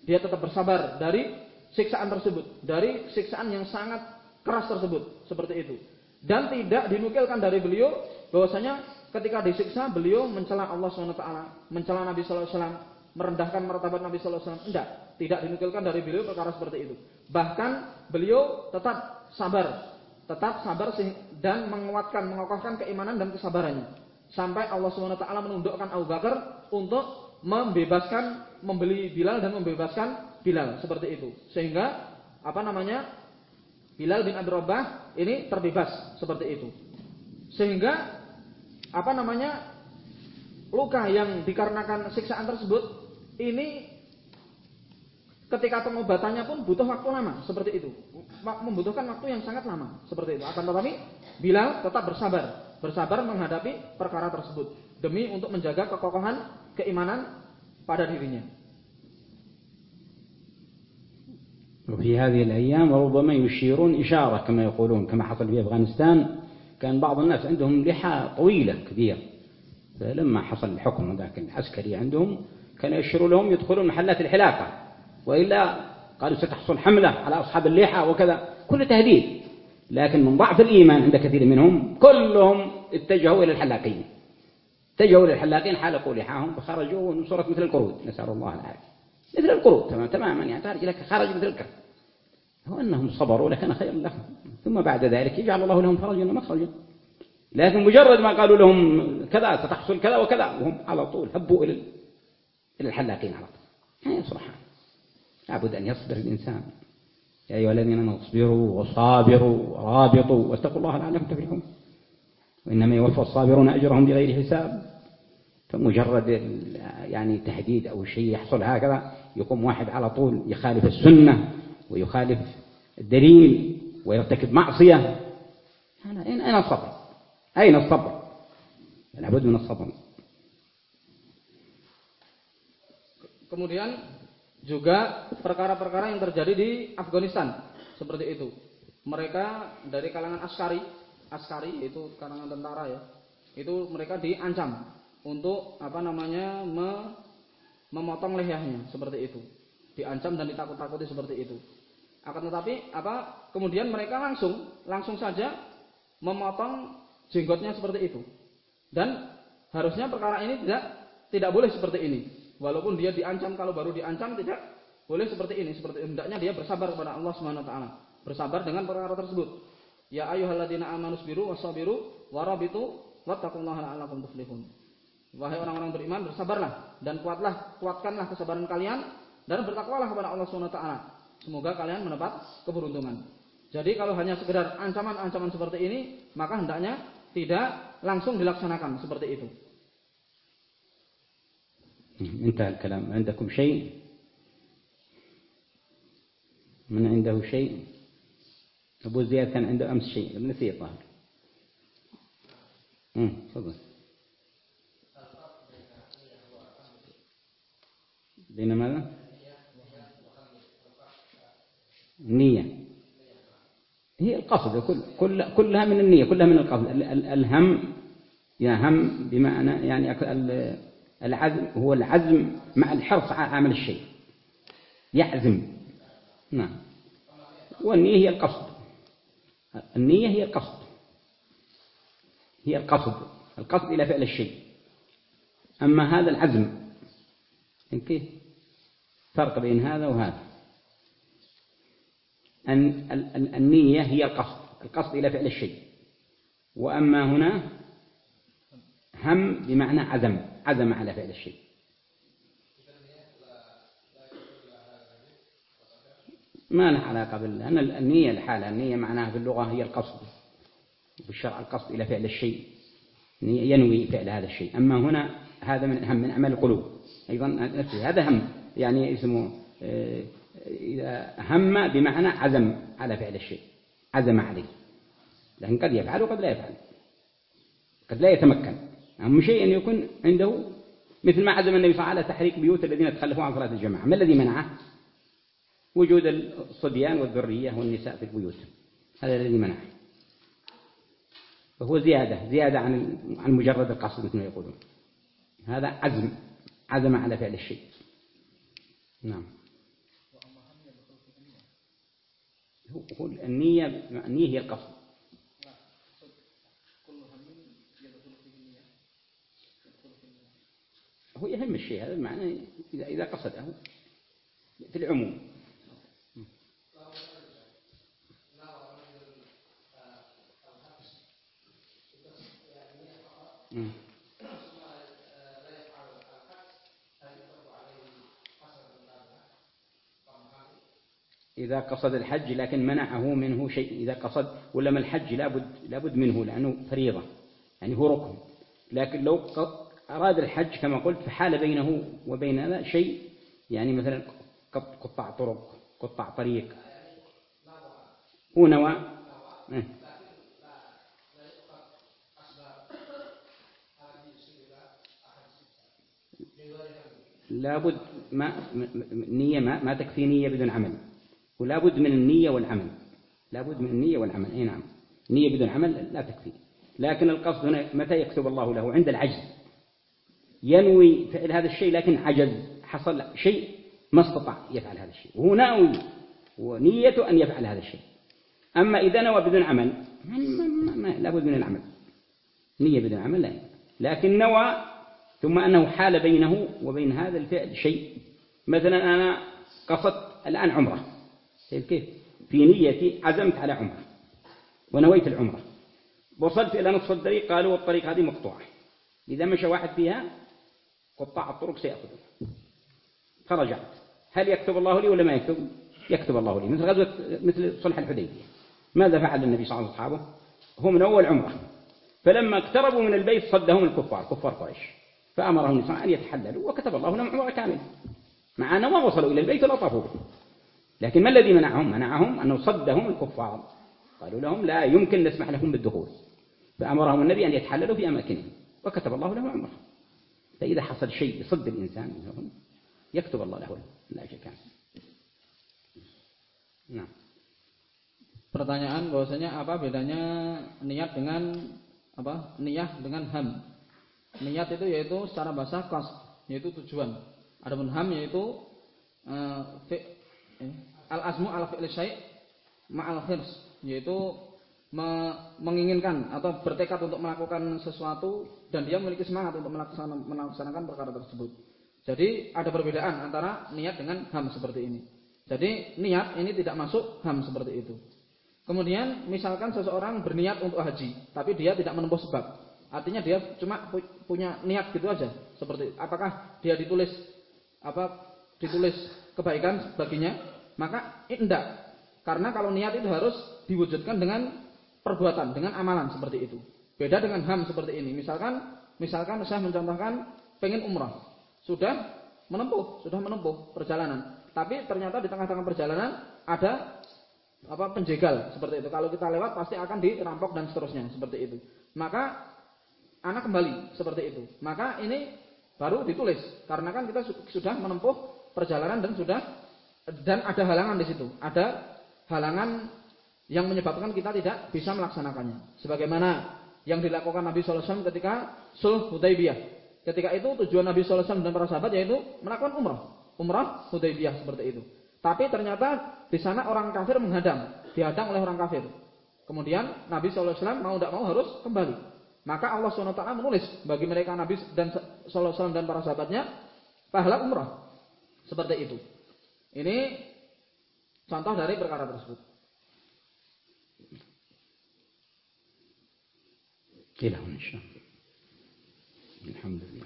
Dia tetap bersabar dari siksaan tersebut, dari siksaan yang sangat keras tersebut. Seperti itu. Dan tidak dinukilkan dari beliau bahwasanya ketika disiksa beliau mencela Allah swt mencela Nabi SAW merendahkan martabat Nabi SAW tidak tidak dinukilkan dari beliau perkara seperti itu bahkan beliau tetap sabar tetap sabar dan menguatkan mengokohkan keimanan dan kesabarannya sampai Allah swt menundukkan Abu Bakar untuk membebaskan membeli Bilal dan membebaskan Bilal seperti itu sehingga apa namanya Bilal bin Rabah ini terbebas seperti itu. Sehingga apa namanya? luka yang dikarenakan siksaan tersebut ini ketika pengobatannya pun butuh waktu lama seperti itu. Membutuhkan waktu yang sangat lama seperti itu. Akan tetapi Bilal tetap bersabar, bersabar menghadapi perkara tersebut demi untuk menjaga kekokohan keimanan pada dirinya. وفي هذه الأيام ربما يشيرون إشارة كما يقولون كما حصل في أفغانستان كان بعض الناس عندهم لحى طويلة كبيرة فلما حصل الحكم ذاك العسكري عندهم كان يشيروا لهم يدخلون محلات الحلاقة وإلا قالوا ستحصل حملة على أصحاب اللحى وكذا. كل تهديد. لكن من ضعف الإيمان عند كثير منهم كلهم اتجهوا إلى الحلاقين. اتجهوا إلى الحلاقين حلقوا لحاهم فخرجوا نصرت مثل القرود. نسأل الله العافية. مثل القرود تمام تماما يعني خارج لك خرج مثل الكرب هو أنهم صبروا لكان خيرا لهم. ثم بعد ذلك يجعل الله لهم فرجا ومخرجا لكن مجرد ما قالوا لهم كذا ستحصل كذا وكذا وهم على طول هبوا إلى إلى الحلاقين على طول. يعني سبحان. لابد أن يصبر الإنسان. يا أيها الذين آمنوا اصبروا وصابروا ورابطوا واتقوا الله لعلكم تفلحون. وإنما يوفى الصابرون أجرهم بغير حساب. فمجرد يعني تهديد أو شيء يحصل هكذا يقوم واحد على طول يخالف السنة ويخالف الدليل ويرتكب معصية. أين أين الصبر؟ أين الصبر؟ لابد من الصبر. Kemudian juga perkara-perkara yang terjadi di Afghanistan seperti itu. Mereka dari kalangan askari, askari itu kalangan tentara ya. Itu mereka diancam untuk apa namanya me, memotong lehernya seperti itu. Diancam dan ditakut-takuti seperti itu. Akan tetapi apa kemudian mereka langsung langsung saja memotong jenggotnya seperti itu. Dan harusnya perkara ini tidak tidak boleh seperti ini. Walaupun dia diancam kalau baru diancam tidak boleh seperti ini. Seperti hendaknya dia bersabar kepada Allah Subhanahu taala. Bersabar dengan perkara tersebut. Ya ayyuhalladzina amanu sabiru wasabiru warabitu wattaqullaha la'allakum tuflihun. Wahai orang-orang beriman bersabarlah dan kuatlah kuatkanlah kesabaran kalian dan bertakwalah kepada Allah Subhanahu taala. Semoga kalian mendapat keberuntungan. Jadi kalau hanya sekedar ancaman-ancaman seperti ini, maka hendaknya tidak langsung dilaksanakan seperti itu. انتهى الكلام. عندكم شيء؟ من عنده شيء؟ أبو زياد كان عنده أمس شيء. نسيت ظهر تفضل. بين ماذا؟ النية. هي القصد كل كلها من النية كلها من القصد. الهم يا هم بمعنى يعني العزم هو العزم مع الحرص على عمل الشيء. يعزم. نعم. والنية هي القصد. النية هي القصد. هي القصد. القصد إلى فعل الشيء. أما هذا العزم كيف فرق بين هذا وهذا. أن النية هي القصد. القصد إلى فعل الشيء. وأما هنا هم بمعنى عزم. عزم على فعل الشيء. ما له علاقة بالله أن النية الحالة النية معناها في اللغة هي القصد. في الشرع القصد إلى فعل الشيء. ينوي فعل هذا الشيء. أما هنا هذا من هم من أعمال القلوب. أيضا هذا هم. يعني اسمه إذا هم بمعنى عزم على فعل الشيء. عزم عليه. لكن قد يفعل وقد لا يفعل. قد لا يتمكن. أهم شيء أن يكون عنده مثل ما عزم النبي صلى الله عليه وسلم على تحريك بيوت الذين تخلفوا عن صلاة الجماعة. ما الذي منعه؟ وجود الصبيان والذرية والنساء في البيوت. هذا الذي منعه. فهو زيادة زيادة عن عن مجرد القصد مثل ما يقولون. هذا عزم عزم على فعل الشيء. نعم. هو النية النية هي القصد. هو يهم الشيء هذا معناه إذا إذا قصده في العموم. إذا قصد الحج لكن منعه منه شيء إذا قصد ولا من الحج لابد لابد منه لأنه فريضة يعني هو ركن. لكن لو أراد الحج كما قلت فحال بينه وبين هذا شيء يعني مثلا قطع طرق قطع طريق. هو نوى إيه. لابد ما نية ما, ما تكفي نية بدون عمل. ولا بد من النية والعمل. لا بد من النية والعمل. أي نعم. نية بدون عمل لا تكفي. لكن القصد هنا متى يكتب الله له؟ عند العجز. ينوي فعل هذا الشيء لكن عجز حصل شيء ما استطاع يفعل هذا الشيء. وهو ناوي ونيته أن يفعل هذا الشيء. أما إذا نوى بدون عمل ما ما ما لابد من العمل. نية بدون عمل لا لكن نوى ثم أنه حال بينه وبين هذا الفعل شيء. مثلا أنا قصدت الآن عمرة. كيف؟ في نيتي عزمت على عمرة. ونويت العمرة. وصلت إلى نصف الطريق قالوا الطريق هذه مقطوعة. إذا مشى واحد فيها قطاع الطرق سيأخذون فرجعت. هل يكتب الله لي ولا ما يكتب؟ يكتب الله لي. مثل غزوة مثل صلح الحديبية. ماذا فعل النبي صلى الله عليه وسلم هم من أول عمرة. فلما اقتربوا من البيت صدهم الكفار كفار قريش. فأمرهم النساء أن يتحللوا وكتب الله لهم عمره كامل مع أنهم ما وصلوا إلى البيت ولا طافوا. لكن ما الذي منعهم؟ منعهم أنه صدهم الكفار. قالوا لهم لا يمكن نسمح لكم بالدخول. فأمرهم النبي أن يتحللوا في أماكنهم. وكتب الله لهم عمرة. فإذا حصل شيء يصد الإنسان يكتب الله له لا شك Nah. Pertanyaan bahwasanya apa bedanya niat dengan apa? Niat dengan ham. Niat itu yaitu secara bahasa kos, yaitu tujuan. Adapun ham yaitu uh, al azmu al fi'li syai' ma'al khirs, yaitu me menginginkan atau bertekad untuk melakukan sesuatu dan dia memiliki semangat untuk melaksanakan, perkara tersebut. Jadi ada perbedaan antara niat dengan ham seperti ini. Jadi niat ini tidak masuk ham seperti itu. Kemudian misalkan seseorang berniat untuk haji, tapi dia tidak menempuh sebab. Artinya dia cuma punya niat gitu aja. Seperti apakah dia ditulis apa ditulis kebaikan baginya? Maka tidak. Karena kalau niat itu harus diwujudkan dengan perbuatan, dengan amalan seperti itu. Beda dengan ham seperti ini. Misalkan misalkan saya mencontohkan pengen umrah. Sudah menempuh, sudah menempuh perjalanan. Tapi ternyata di tengah-tengah perjalanan ada apa penjegal seperti itu. Kalau kita lewat pasti akan dirampok dan seterusnya seperti itu. Maka anak kembali seperti itu. Maka ini baru ditulis karena kan kita sudah menempuh perjalanan dan sudah dan ada halangan di situ. Ada halangan yang menyebabkan kita tidak bisa melaksanakannya. Sebagaimana yang dilakukan Nabi SAW ketika sulh Hudaybiyah. Ketika itu tujuan Nabi SAW dan para sahabat yaitu melakukan umrah umrah Hudaybiyah seperti itu. Tapi ternyata di sana orang kafir menghadang, dihadang oleh orang kafir. Kemudian Nabi SAW mau tidak mau harus kembali. Maka Allah SWT menulis bagi mereka Nabi dan SAW dan para sahabatnya pahala umrah. Seperti itu. Ini contoh dari perkara tersebut. إلى هنا إن شاء الله. الحمد لله.